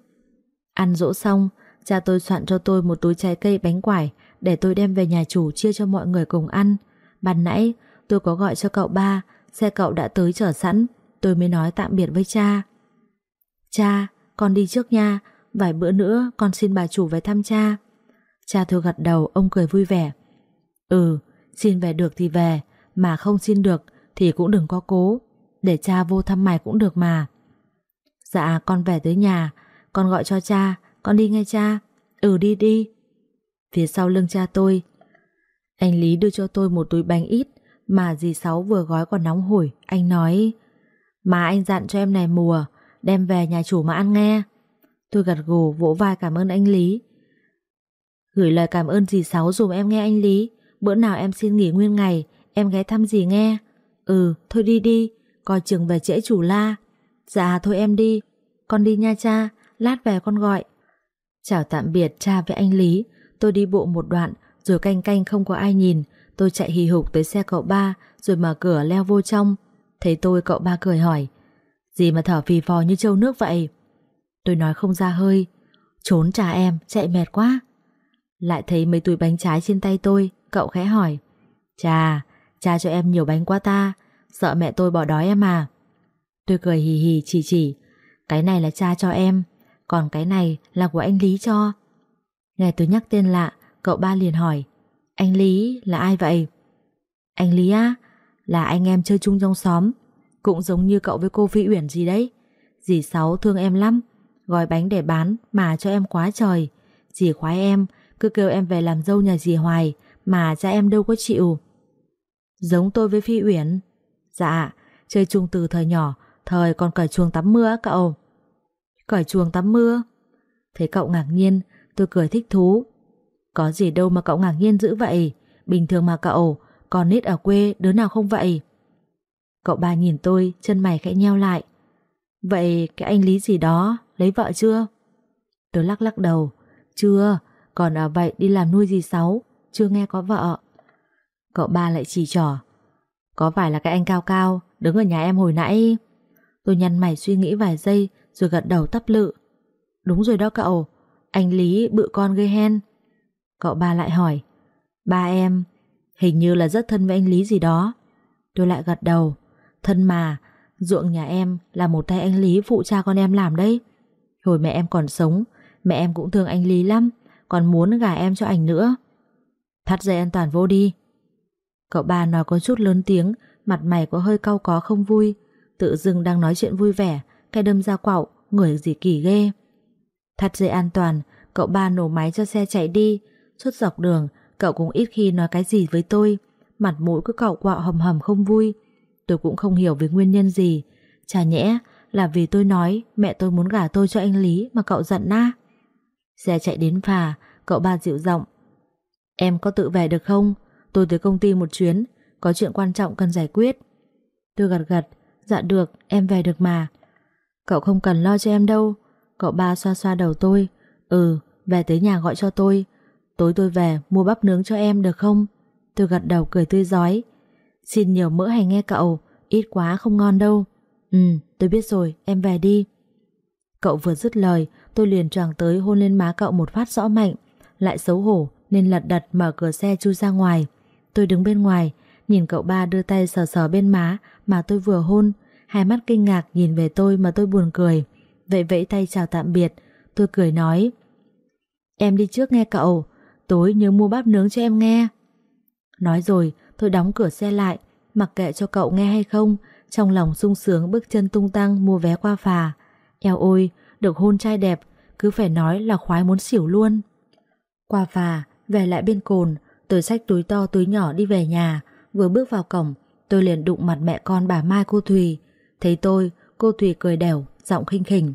Ăn dỗ xong Cha tôi soạn cho tôi một túi trái cây bánh quải Để tôi đem về nhà chủ chia cho mọi người cùng ăn. Ban nãy tôi có gọi cho cậu ba Xe cậu đã tới chờ sẵn Tôi mới nói tạm biệt với cha. Cha, con đi trước nha Vài bữa nữa con xin bà chủ về thăm cha. Cha tôi gật đầu Ông cười vui vẻ. Ừ, xin về được thì về Mà không xin được thì cũng đừng có cố Để cha vô thăm mày cũng được mà. Dạ con về tới nhà Con gọi cho cha con đi ngay cha. Ừ đi đi. Phía sau lưng cha tôi, Anh Lý đưa cho tôi một túi bánh ít Mà dì Sáu vừa gói còn nóng hổi. Anh nói Mà anh dặn cho em này mùa, Đem về nhà chủ mà ăn nghe. Tôi gật gù, vỗ vai cảm ơn anh Lý. Gửi lời cảm ơn dì Sáu dùm em nghe anh Lý. Bữa nào em xin nghỉ nguyên ngày, Em ghé thăm dì nghe. Ừ thôi đi đi. Coi chừng về trễ chủ la. Dạ thôi em đi. Con đi nha cha. Lát về con gọi. Chào tạm biệt cha với anh Lý. Tôi đi bộ một đoạn, Rồi canh canh không có ai nhìn. Tôi chạy hì hục tới xe cậu ba, Rồi mở cửa leo vô trong. Thấy tôi, cậu ba cười hỏi, Gì mà thở phì phò như trâu nước vậy? Tôi nói không ra hơi, Trốn trà em, chạy mệt quá. Lại thấy mấy túi bánh trái trên tay tôi, Cậu khẽ hỏi, Chà, cha cho em nhiều bánh quá ta, Sợ mẹ tôi bỏ đói em à? Tôi cười hì hì, chỉ chỉ, Cái này là cha cho em còn cái này là của anh Lý cho. Nghe tôi nhắc tên lạ, Cậu ba liền hỏi, Anh Lý là ai vậy? Anh Lý á, Là anh em chơi chung trong xóm, Cũng giống như cậu với cô Vĩ Uyển gì đấy. Dì Sáu thương em lắm, Gói bánh để bán mà cho em quá trời. Dì khoái em, Cứ kêu em về làm dâu nhà dì hoài Mà cha em đâu có chịu. Giống tôi với Phi Uyển. Dạ Chơi chung từ thời nhỏ, Thời còn cởi chuồng tắm mưa cậu. Cởi chuồng tắm mưa. Thấy cậu ngạc nhiên, Tôi cười thích thú. Có gì đâu mà cậu ngạc nhiên dữ vậy. Bình thường mà cậu Còn nít ở quê đứa nào không vậy? Cậu ba nhìn tôi, Chân mày khẽ nheo lại. Vậy cái anh Lý gì đó, Lấy vợ chưa? Tôi lắc lắc đầu. Chưa, Còn ở vậy đi làm nuôi gì sáu Chưa nghe có vợ. Cậu ba lại chỉ trỏ. Có phải là cái anh cao cao, Đứng ở nhà em hồi nãy? Tôi nhăn mày suy nghĩ vài giây rồi gật đầu tấp lự. Đúng rồi đó cậu, Anh Lý bự con gây hen. Cậu ba lại hỏi, Ba em, Hình như là rất thân với anh Lý gì đó. Tôi lại gật đầu, Thân mà, Ruộng nhà em là một tay anh Lý phụ cha con em làm đấy. Hồi mẹ em còn sống, Mẹ em cũng thương anh Lý lắm, Còn muốn gả em cho anh nữa. Thắt dây an toàn vô đi. Cậu ba nói có chút lớn tiếng, Mặt mày có hơi cau có không vui, Tự dưng đang nói chuyện vui vẻ cái đâm ra quạo, Người gì kỳ ghê. Thắt dây an toàn, Cậu ba nổ máy cho xe chạy đi. Suốt dọc đường, Cậu cũng ít khi nói cái gì với tôi. Mặt mũi cứ cậu quạo hầm hầm không vui. Tôi cũng không hiểu về nguyên nhân gì. Chả nhẽ là vì tôi nói Mẹ tôi muốn gả tôi cho anh Lý Mà cậu giận na Xe chạy đến phà, Cậu ba dịu giọng. Em có tự về được không? Tôi tới công ty một chuyến, Có chuyện quan trọng cần giải quyết. Tôi gật gật. Dạ được, em về được mà. Cậu không cần lo cho em đâu. Cậu ba xoa xoa đầu tôi. Ừ về tới nhà gọi cho tôi. Tối tôi về, mua bắp nướng cho em được không? Tôi gật đầu cười tươi giói. Xin nhiều mỡ hành nghe cậu, Ít quá không ngon đâu. Ừ tôi biết rồi, em về đi. Cậu vừa dứt lời, Tôi liền choàng tới hôn lên má cậu một phát rõ mạnh. Lại xấu hổ, Nên lật đật mở cửa xe chui ra ngoài. Tôi đứng bên ngoài, Nhìn cậu ba đưa tay sờ sờ bên má Mà tôi vừa hôn. Hai mắt kinh ngạc nhìn về tôi mà tôi buồn cười. Vậy vẫy tay chào tạm biệt. Tôi cười nói, Em đi trước nghe cậu. Tối nhớ mua bắp nướng cho em nghe. Nói rồi, tôi đóng cửa xe lại, Mặc kệ cho cậu nghe hay không. Trong lòng sung sướng bước chân tung tăng Mua vé qua phà. Eo ôi, được hôn trai đẹp, Cứ phải nói là khoái muốn xỉu luôn. Qua phà, về lại bên cồn Tôi xách túi to túi nhỏ đi về nhà. Vừa bước vào cổng, Tôi liền đụng mặt mẹ con bà Mai cô Thùy. Thấy tôi cô Thùy cười đẻo Giọng khinh khỉnh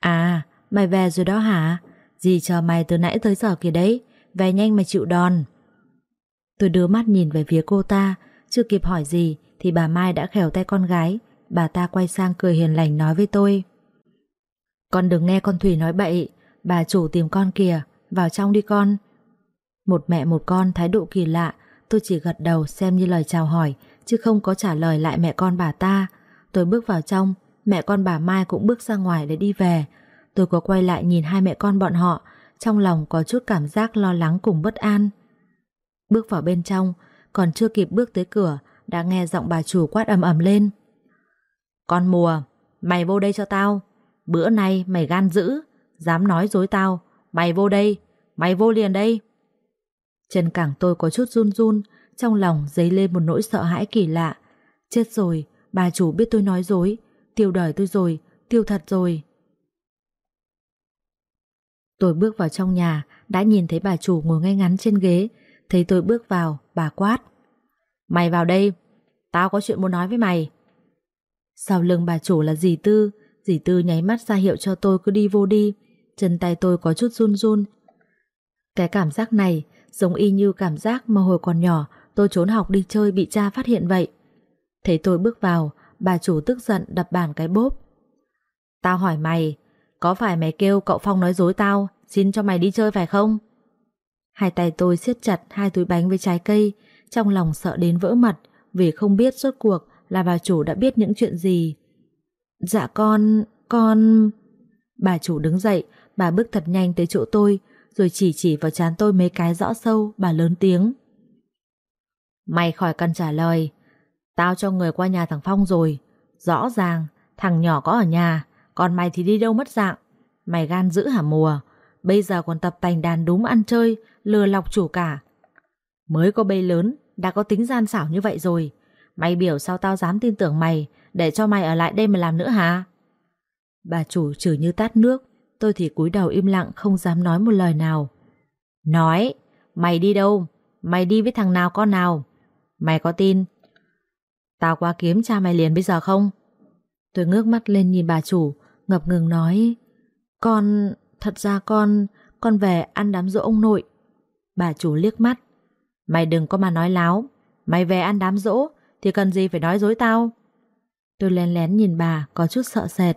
À mày về rồi đó hả Dì chờ mày từ nãy tới giờ kìa đấy Về nhanh mà chịu đòn Tôi đưa mắt nhìn về phía cô ta Chưa kịp hỏi gì Thì bà Mai đã khẻo tay con gái Bà ta quay sang cười hiền lành nói với tôi Con đừng nghe con Thủy nói bậy, bà chủ tìm con kìa, vào trong đi con. Một mẹ một con thái độ kỳ lạ, tôi chỉ gật đầu xem như lời chào hỏi, chứ không có trả lời lại mẹ con bà ta. Tôi bước vào trong, mẹ con bà Mai cũng bước ra ngoài để đi về. Tôi có quay lại nhìn hai mẹ con bọn họ, trong lòng có chút cảm giác lo lắng cùng bất an. Bước vào bên trong, còn chưa kịp bước tới cửa, đã nghe giọng bà chủ quát ầm ầm lên. Con mùa, mày vô đây cho tao. Bữa nay mày gan dữ, dám nói dối tao. Mày vô đây, mày vô liền đây. Chân cẳng tôi có chút run run, trong lòng dấy lên một nỗi sợ hãi kỳ lạ. Chết rồi, bà chủ biết tôi nói dối, tiêu đời tôi rồi, tiêu thật rồi. Tôi bước vào trong nhà, đã nhìn thấy bà chủ ngồi ngay ngắn trên ghế, thấy tôi bước vào, bà quát. Mày vào đây, tao có chuyện muốn nói với mày. Sau lưng bà chủ là dì Tư, dì Tư nháy mắt ra hiệu cho tôi cứ đi vô đi, chân tay tôi có chút run run. Cái cảm giác này giống y như cảm giác mà hồi còn nhỏ tôi trốn học đi chơi bị cha phát hiện vậy. Thấy tôi bước vào, bà chủ tức giận đập bàn cái bốp. Tao hỏi mày, có phải mày kêu cậu Phong nói dối tao, xin cho mày đi chơi phải không? Hai tay tôi siết chặt hai túi bánh với trái cây, trong lòng sợ đến vỡ mặt vì không biết rốt cuộc là bà chủ đã biết những chuyện gì. Dạ con, con... Bà chủ đứng dậy, bà bước thật nhanh tới chỗ tôi, rồi chỉ chỉ vào chán tôi mấy cái rõ sâu, bà lớn tiếng. Mày khỏi cần trả lời, tao cho người qua nhà thằng Phong rồi, rõ ràng thằng nhỏ có ở nhà, còn mày thì đi đâu mất dạng. Mày gan dữ hả mùa, bây giờ còn tập tành đàn đúng ăn chơi, lừa lọc chủ cả. Mới có bê lớn, đã có tính gian xảo như vậy rồi. Mày biểu sao tao dám tin tưởng mày, để cho mày ở lại đây mà làm nữa hả? Bà chủ chửi như tát nước, tôi thì cúi đầu im lặng không dám nói một lời nào. Nói, mày đi đâu? Mày đi với thằng nào con nào? Mày có tin? Tao qua kiếm cha mày liền bây giờ không? Tôi ngước mắt lên nhìn bà chủ, ngập ngừng nói Con, thật ra con, con về ăn đám dỗ ông nội. Bà chủ liếc mắt Mày đừng có mà nói láo Mày về ăn đám dỗ Thì cần gì phải nói dối tao Tôi lén lén nhìn bà có chút sợ sệt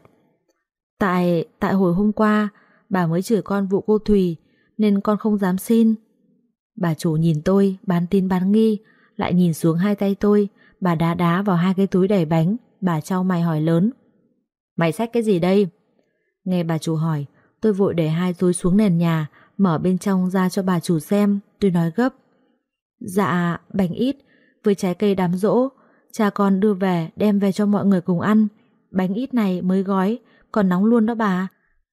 Tại, tại hồi hôm qua Bà mới chửi con vụ cô Thùy Nên con không dám xin Bà chủ nhìn tôi bán tin bán nghi Lại nhìn xuống hai tay tôi Bà đá đá vào hai cái túi đầy bánh Bà trao mày hỏi lớn Mày xách cái gì đây Nghe bà chủ hỏi Tôi vội để hai túi xuống nền nhà Mở bên trong ra cho bà chủ xem Tôi nói gấp Dạ, bánh ít, với trái cây đám rỗ, cha con đưa về đem về cho mọi người cùng ăn. Bánh ít này mới gói, còn nóng luôn đó bà.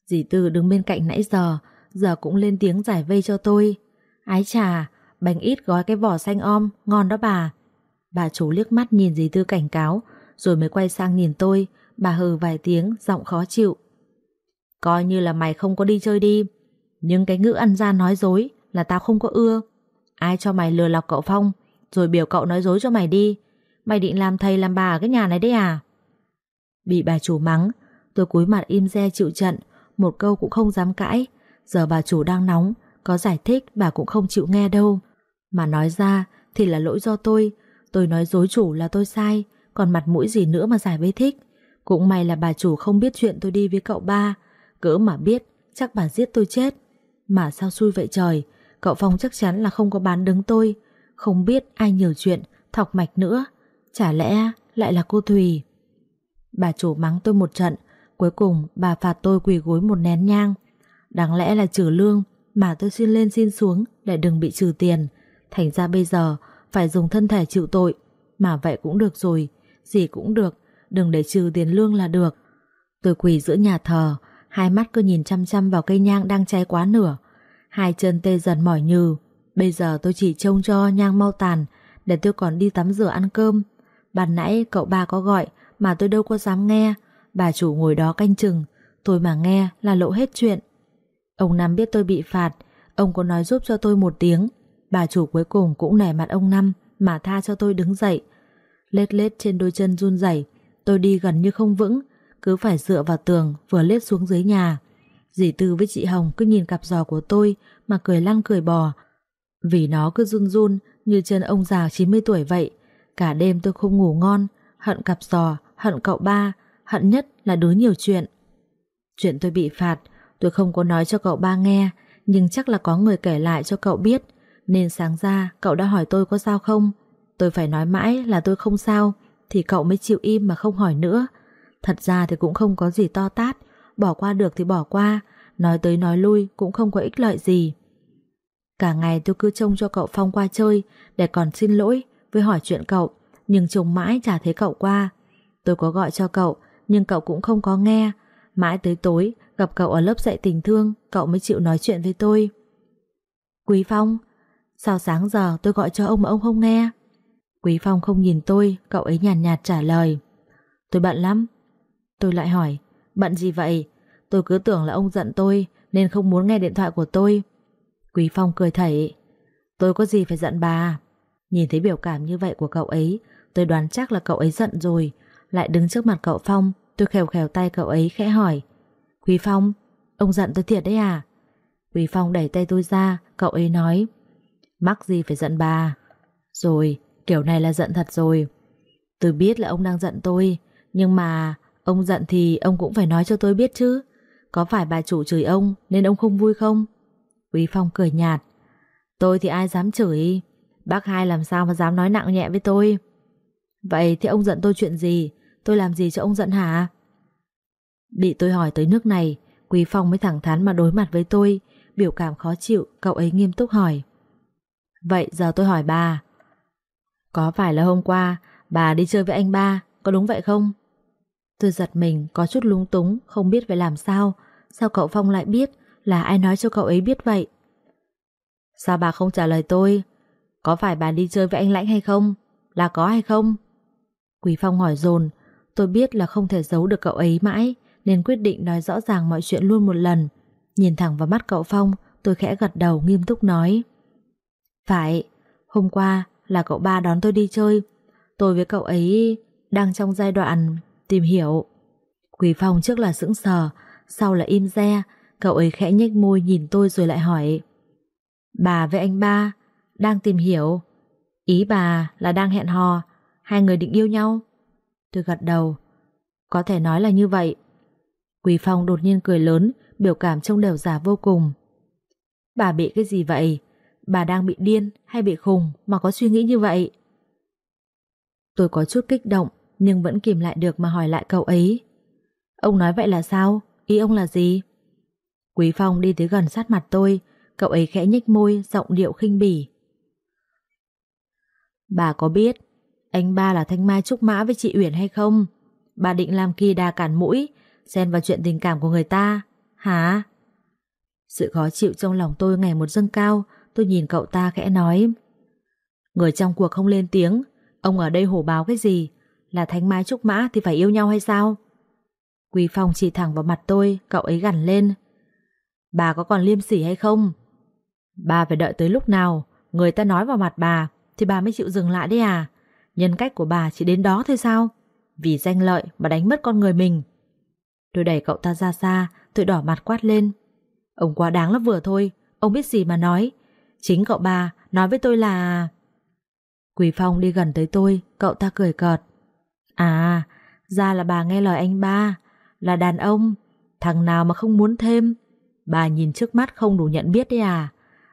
Dì Tư đứng bên cạnh nãy giờ, giờ cũng lên tiếng giải vây cho tôi. Ái trà, bánh ít gói cái vỏ xanh om, ngon đó bà. Bà chủ liếc mắt nhìn dì Tư cảnh cáo, rồi mới quay sang nhìn tôi, bà hừ vài tiếng, giọng khó chịu. Coi như là mày không có đi chơi đi, nhưng cái ngữ ăn gian nói dối là tao không có ưa. Ai cho mày lừa lọc cậu Phong Rồi biểu cậu nói dối cho mày đi. Mày định làm thầy làm bà ở cái nhà này đấy à? Bị bà chủ mắng Tôi cúi mặt im re chịu trận. Một câu cũng không dám cãi. Giờ bà chủ đang nóng Có giải thích bà cũng không chịu nghe đâu. Mà nói ra thì là lỗi do tôi. Tôi nói dối chủ là tôi sai, Còn mặt mũi gì nữa mà giải bê thích. Cũng may là bà chủ không biết chuyện tôi đi với cậu ba. Cỡ mà biết, Chắc bà giết tôi chết. Mà sao xui vậy trời, Cậu Phong chắc chắn là không có bán đứng tôi. Không biết ai nhiều chuyện, Thọc mạch nữa. Chả lẽ lại là cô Thùy? Bà chủ mắng tôi một trận, Cuối cùng bà phạt tôi quỳ gối một nén nhang. Đáng lẽ là trừ lương, Mà tôi xin lên xin xuống Để đừng bị trừ tiền. Thành ra bây giờ phải dùng thân thể chịu tội. Mà vậy cũng được rồi, Gì cũng được, Đừng để trừ tiền lương là được. Tôi quỳ giữa nhà thờ, Hai mắt cứ nhìn chăm chăm vào cây nhang đang cháy quá nửa. Hai chân tê dần mỏi nhừ. Bây giờ tôi chỉ trông cho nhang mau tàn, Để tôi còn đi tắm rửa ăn cơm. Ban nãy cậu ba có gọi, Mà tôi đâu có dám nghe. Bà chủ ngồi đó canh chừng, Tôi mà nghe là lộ hết chuyện. Ông Năm biết tôi bị phạt, Ông có nói giúp cho tôi một tiếng. Bà chủ cuối cùng cũng nể mặt ông Năm Mà tha cho tôi đứng dậy Lết lết trên đôi chân run rẩy Tôi đi gần như không vững Cứ phải dựa vào tường vừa lết xuống dưới nhà Dì Tư với chị Hồng cứ nhìn cặp giò của tôi mà cười lăn cười bò. Vì nó cứ run run như chân ông già 90 tuổi vậy. Cả đêm tôi không ngủ ngon, hận cặp giò, hận cậu ba, hận nhất là đứa nhiều chuyện. Chuyện tôi bị phạt, tôi không có nói cho cậu ba nghe, nhưng chắc là có người kể lại cho cậu biết, nên sáng ra cậu đã hỏi tôi có sao không. Tôi phải nói mãi là tôi không sao, thì cậu mới chịu im mà không hỏi nữa. Thật ra thì cũng không có gì to tát, bỏ qua được thì bỏ qua, nói tới nói lui cũng không có ích lợi gì. Cả ngày tôi cứ trông cho cậu Phong qua chơi để còn xin lỗi với hỏi chuyện cậu, nhưng trông mãi chả thấy cậu qua. Tôi có gọi cho cậu, nhưng cậu cũng không có nghe. Mãi tới tối, gặp cậu ở lớp dạy tình thương, cậu mới chịu nói chuyện với tôi. Quý Phong, sao sáng giờ tôi gọi cho ông mà ông không nghe? Quý Phong không nhìn tôi, cậu ấy nhàn nhạt, nhạt trả lời. Tôi bận lắm. Tôi lại hỏi, bận gì vậy? Tôi cứ tưởng là ông giận tôi nên không muốn nghe điện thoại của tôi. Quý Phong cười thảy. Tôi có gì phải giận bà? Nhìn thấy biểu cảm như vậy của cậu ấy, tôi đoán chắc là cậu ấy giận rồi. Lại đứng trước mặt cậu Phong, tôi khèo khèo tay cậu ấy khẽ hỏi. Quý Phong, ông giận tôi thiệt đấy à? Quý Phong đẩy tay tôi ra, cậu ấy nói. Mắc gì phải giận bà? Rồi, kiểu này là giận thật rồi. Tôi biết là ông đang giận tôi, nhưng mà ông giận thì ông cũng phải nói cho tôi biết chứ. Có phải bà chủ chửi ông nên ông không vui không? Quý Phong cười nhạt. Tôi thì ai dám chửi, bác hai làm sao mà dám nói nặng nhẹ với tôi. Vậy thì ông giận tôi chuyện gì? Tôi làm gì cho ông giận hả? Bị tôi hỏi tới nước này, Quý Phong mới thẳng thắn mà đối mặt với tôi, biểu cảm khó chịu, cậu ấy nghiêm túc hỏi. Vậy giờ tôi hỏi bà, có phải là hôm qua bà đi chơi với anh ba, có đúng vậy không? Tôi giật mình, có chút lúng túng, không biết phải làm sao. Sao cậu Phong lại biết là ai nói cho cậu ấy biết vậy? Sao bà không trả lời tôi? Có phải bà đi chơi với anh Lãnh hay không? Là có hay không? Quý Phong hỏi dồn Tôi biết là không thể giấu được cậu ấy mãi Nên quyết định nói rõ ràng mọi chuyện luôn một lần Nhìn thẳng vào mắt cậu Phong Tôi khẽ gật đầu nghiêm túc nói phải, Hôm qua là cậu ba đón tôi đi chơi. Tôi với cậu ấy Đang trong giai đoạn tìm hiểu. Quý Phong trước là sững sờ, Sau là im re. Cậu ấy khẽ nhếch môi nhìn tôi rồi lại hỏi. Bà với anh ba Đang tìm hiểu. Ý bà là đang hẹn hò, Hai người định yêu nhau. Tôi gật đầu. Có thể nói là như vậy. Quỳ Phong đột nhiên cười lớn, Biểu cảm trông đều giả vô cùng. Bà bị cái gì vậy? Bà đang bị điên hay bị khùng Mà có suy nghĩ như vậy? Tôi có chút kích động Nhưng vẫn kìm lại được mà hỏi lại cậu ấy. Ông nói vậy là sao? Ý ông là gì? Quý Phong đi tới gần sát mặt tôi Cậu ấy khẽ nhếch môi Giọng điệu khinh bỉ. Bà có biết anh ba là thanh mai trúc mã với chị Uyển hay không? Bà định làm kỳ đà cản mũi, xen vào chuyện tình cảm của người ta, hả? Sự khó chịu trong lòng tôi ngày một dâng cao, tôi nhìn cậu ta khẽ nói. Người trong cuộc không lên tiếng, ông ở đây hổ báo cái gì? Là thánh mai trúc mã thì phải yêu nhau hay sao? Quý Phong chỉ thẳng vào mặt tôi, cậu ấy gằn lên. Bà có còn liêm sỉ hay không? Bà phải đợi tới lúc nào, người ta nói vào mặt bà, thì bà mới chịu dừng lại đấy à? Nhân cách của bà chỉ đến đó thôi sao? Vì danh lợi mà đánh mất con người mình. Tôi đẩy cậu ta ra xa, tôi đỏ mặt quát lên. Ông quá đáng lắm vừa thôi, ông biết gì mà nói. Chính cậu bà nói với tôi là... Quỳ Phong đi gần tới tôi, cậu ta cười cợt. À, ra là bà nghe lời anh ba, là đàn ông, thằng nào mà không muốn thêm. Bà nhìn trước mắt không đủ nhận biết đấy à.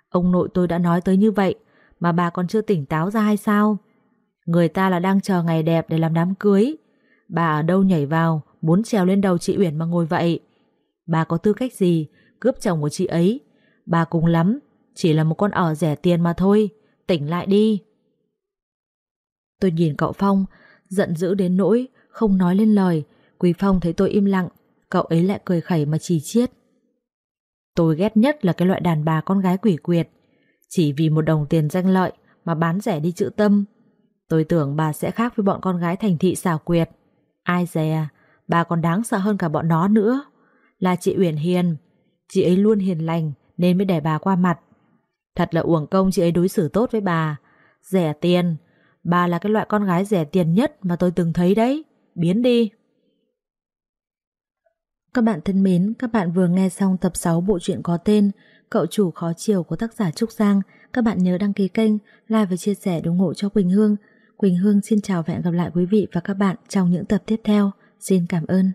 Ông nội tôi đã nói tới như vậy, mà bà còn chưa tỉnh táo ra hay sao? Người ta là đang chờ ngày đẹp để làm đám cưới. Bà ở đâu nhảy vào, muốn trèo lên đầu chị Uyển mà ngồi vậy. Bà có tư cách gì, cướp chồng của chị ấy. Bà cùng lắm, chỉ là một con ở rẻ tiền mà thôi. Tỉnh lại đi. Tôi nhìn cậu Phong, giận dữ đến nỗi, không nói lên lời. Quý Phong thấy tôi im lặng, cậu ấy lại cười khẩy mà chỉ chiết. Tôi ghét nhất là cái loại đàn bà con gái quỷ quyệt. Chỉ vì một đồng tiền danh lợi mà bán rẻ đi chữ tâm. Tôi tưởng bà sẽ khác với bọn con gái thành thị xảo quyệt. Ai dè, bà còn đáng sợ hơn cả bọn nó nữa. Là chị Uyển Hiền. Chị ấy luôn hiền lành nên mới để bà qua mặt. Thật là uổng công chị ấy đối xử tốt với bà. Rẻ tiền. Bà là cái loại con gái rẻ tiền nhất mà tôi từng thấy đấy. Biến đi. Các bạn thân mến, các bạn vừa nghe xong tập 6 bộ truyện có tên Cậu chủ khó chiều của tác giả Trúc Giang. Các bạn nhớ đăng ký kênh, like và chia sẻ ủng hộ cho Quỳnh Hương. Quỳnh Hương xin chào và hẹn gặp lại quý vị và các bạn trong những tập tiếp theo. Xin cảm ơn.